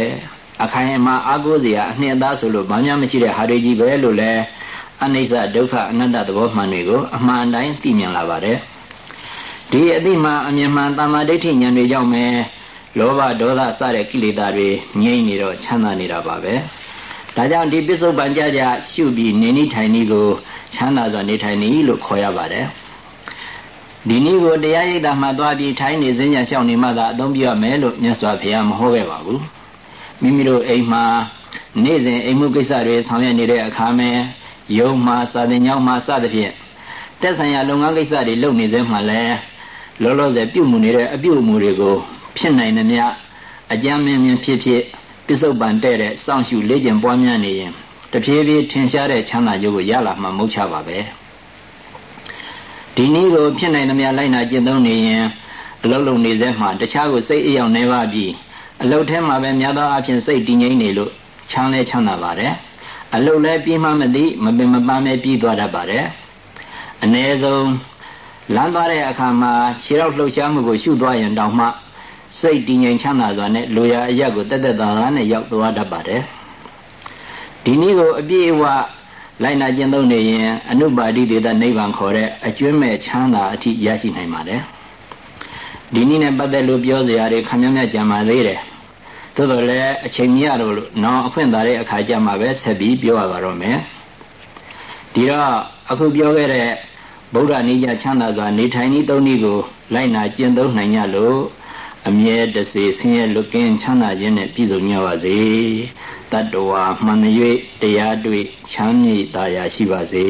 အခိုင်အမာအာကိုးစရာအနှစ်အသားဆိုလို့ဘာမှမရှိတဲ့ဟာတွေကြီးပဲလို့လဲအနိစ္စဒုက္ခအနတ္တသဘောမှန်တွေကိုအမှန်တိုင်းသိမြင်လာပါတယ်ဒီအသိမှအမြင်မှန်တမ္မာဒိဋ္ဌိဉာဏ်တွေကြောင့်ပဲလောဘဒေါသစတဲ့ကိလေသာတွေငြိမ့်နေတော့ချမ်းသာနေတာပါပဲဒါကြောင့်ဒီပစ္စုပန်ကြကြရှုပြီးနေနိထိုင်နည်းကိုချမ်းသာစွာနေထိုင်နည်းလို့ခေါ်ရပါတယ်ဒီနည်းကိုတရားရိပ်သာမှသွားပြီးထိုင်နေစဉ္ညာလျှောက်နေမှသာအသုံးပြရမယ်လို့မြတ်စွာဘုရားမဟောခဲ့ပါဘူး မိမိတို့အိမ်မှာနေ့စဉ်အိမ်မှုကိစ္စတွေဆောင်ရွက်နေတဲ့အခါမှာယုံမှာစာသင်ကျောင်းမှာစသဖြင့်တက်ဆိုင်ရာလုပ်ငန်းကိစ္စတွေလုပ်နေစေမှလည်းလောလောဆယ်ပြုမှုနေတဲ့အပြုအမူတွေကိုဖြစ်နိုင်သမျှအကြမ်းမင်းမင်းဖြစ်ဖြစ်ပြစ္ဆုတ်ပန်တဲ့တဲ့စောင့်ရှုလေ့ကျင့်ပွားများနေရင်တဖြည်းဖြည်းထင်ရှားတဲ့ချမ်းသာရုပ်ကိုရလာမှမဟုတ်ချပါပဲဒီနည်းကိုဖြစ်နိုင်သမျှလိုက်နာကျင့်သုံးနေရင်အလုံးလုံးနေစေမှတခြားကိုစိတ်အယောင်နေပါပြီး အလုတ်ထဲမှာပဲများသောအားဖြင့်စိတ်တည်ငြိမ်နေလို့ချမ်းလဲချမ်းသာပါတယ်အလုတ်လဲပြီးမှမသိမပင်မပန်းပဲပြီးသွားတတ်ပါတယ်အ ਨੇ ဆုံးလမ်းသွားတဲ့အခါမှာခြေရောက်လှုပ်ရှားမှုကိုရှုသွားရင်တောင်မှစိတ်တည်ငြိမ်ချမ်းသာစွာနဲ့လူရအရက်ကိုတက်တက်သာသာနဲ့ရောက်သွားတတ်ပါတယ်ဒီနည်းကိုအပြည့်အဝလိုက်နာကျင့်သုံးနေရင်အနုပါတိတေသနိဗ္ဗာန်ခေါ်တဲ့အကျွမ်းမဲ့ချမ်းသာအထိရရှိနိုင်ပါတယ်ဒီနည်းနဲ့ပတ်သက်လို့ပြောစရာတွေခမ်းမြတ်မြတ်ကြံပါသေးတယ် သို့တော်လည်းအချိန်မရတော့လို့နောက်အခွင့်သာတဲ့အခါကျမှပဲဆက်ပြီးပြောရပါတော့မယ်ဒီတော့အခုပြောခဲ့တဲ့ဗုဒ္ဓနိယချမ်းသာစွာနေထိုင်ဤသုံးနည်းကိုလိုက်နာကျင့်သုံးနိုင်ကြလို့အမြဲတစေဆင်းရဲလွတ်ကင်းချမ်းသာခြင်းနဲ့ပြည့်စုံကြပါစေတတ္တဝါမှန်၍တရားတွေ့ချမ်းမြေ့သာယာရှိပါစေ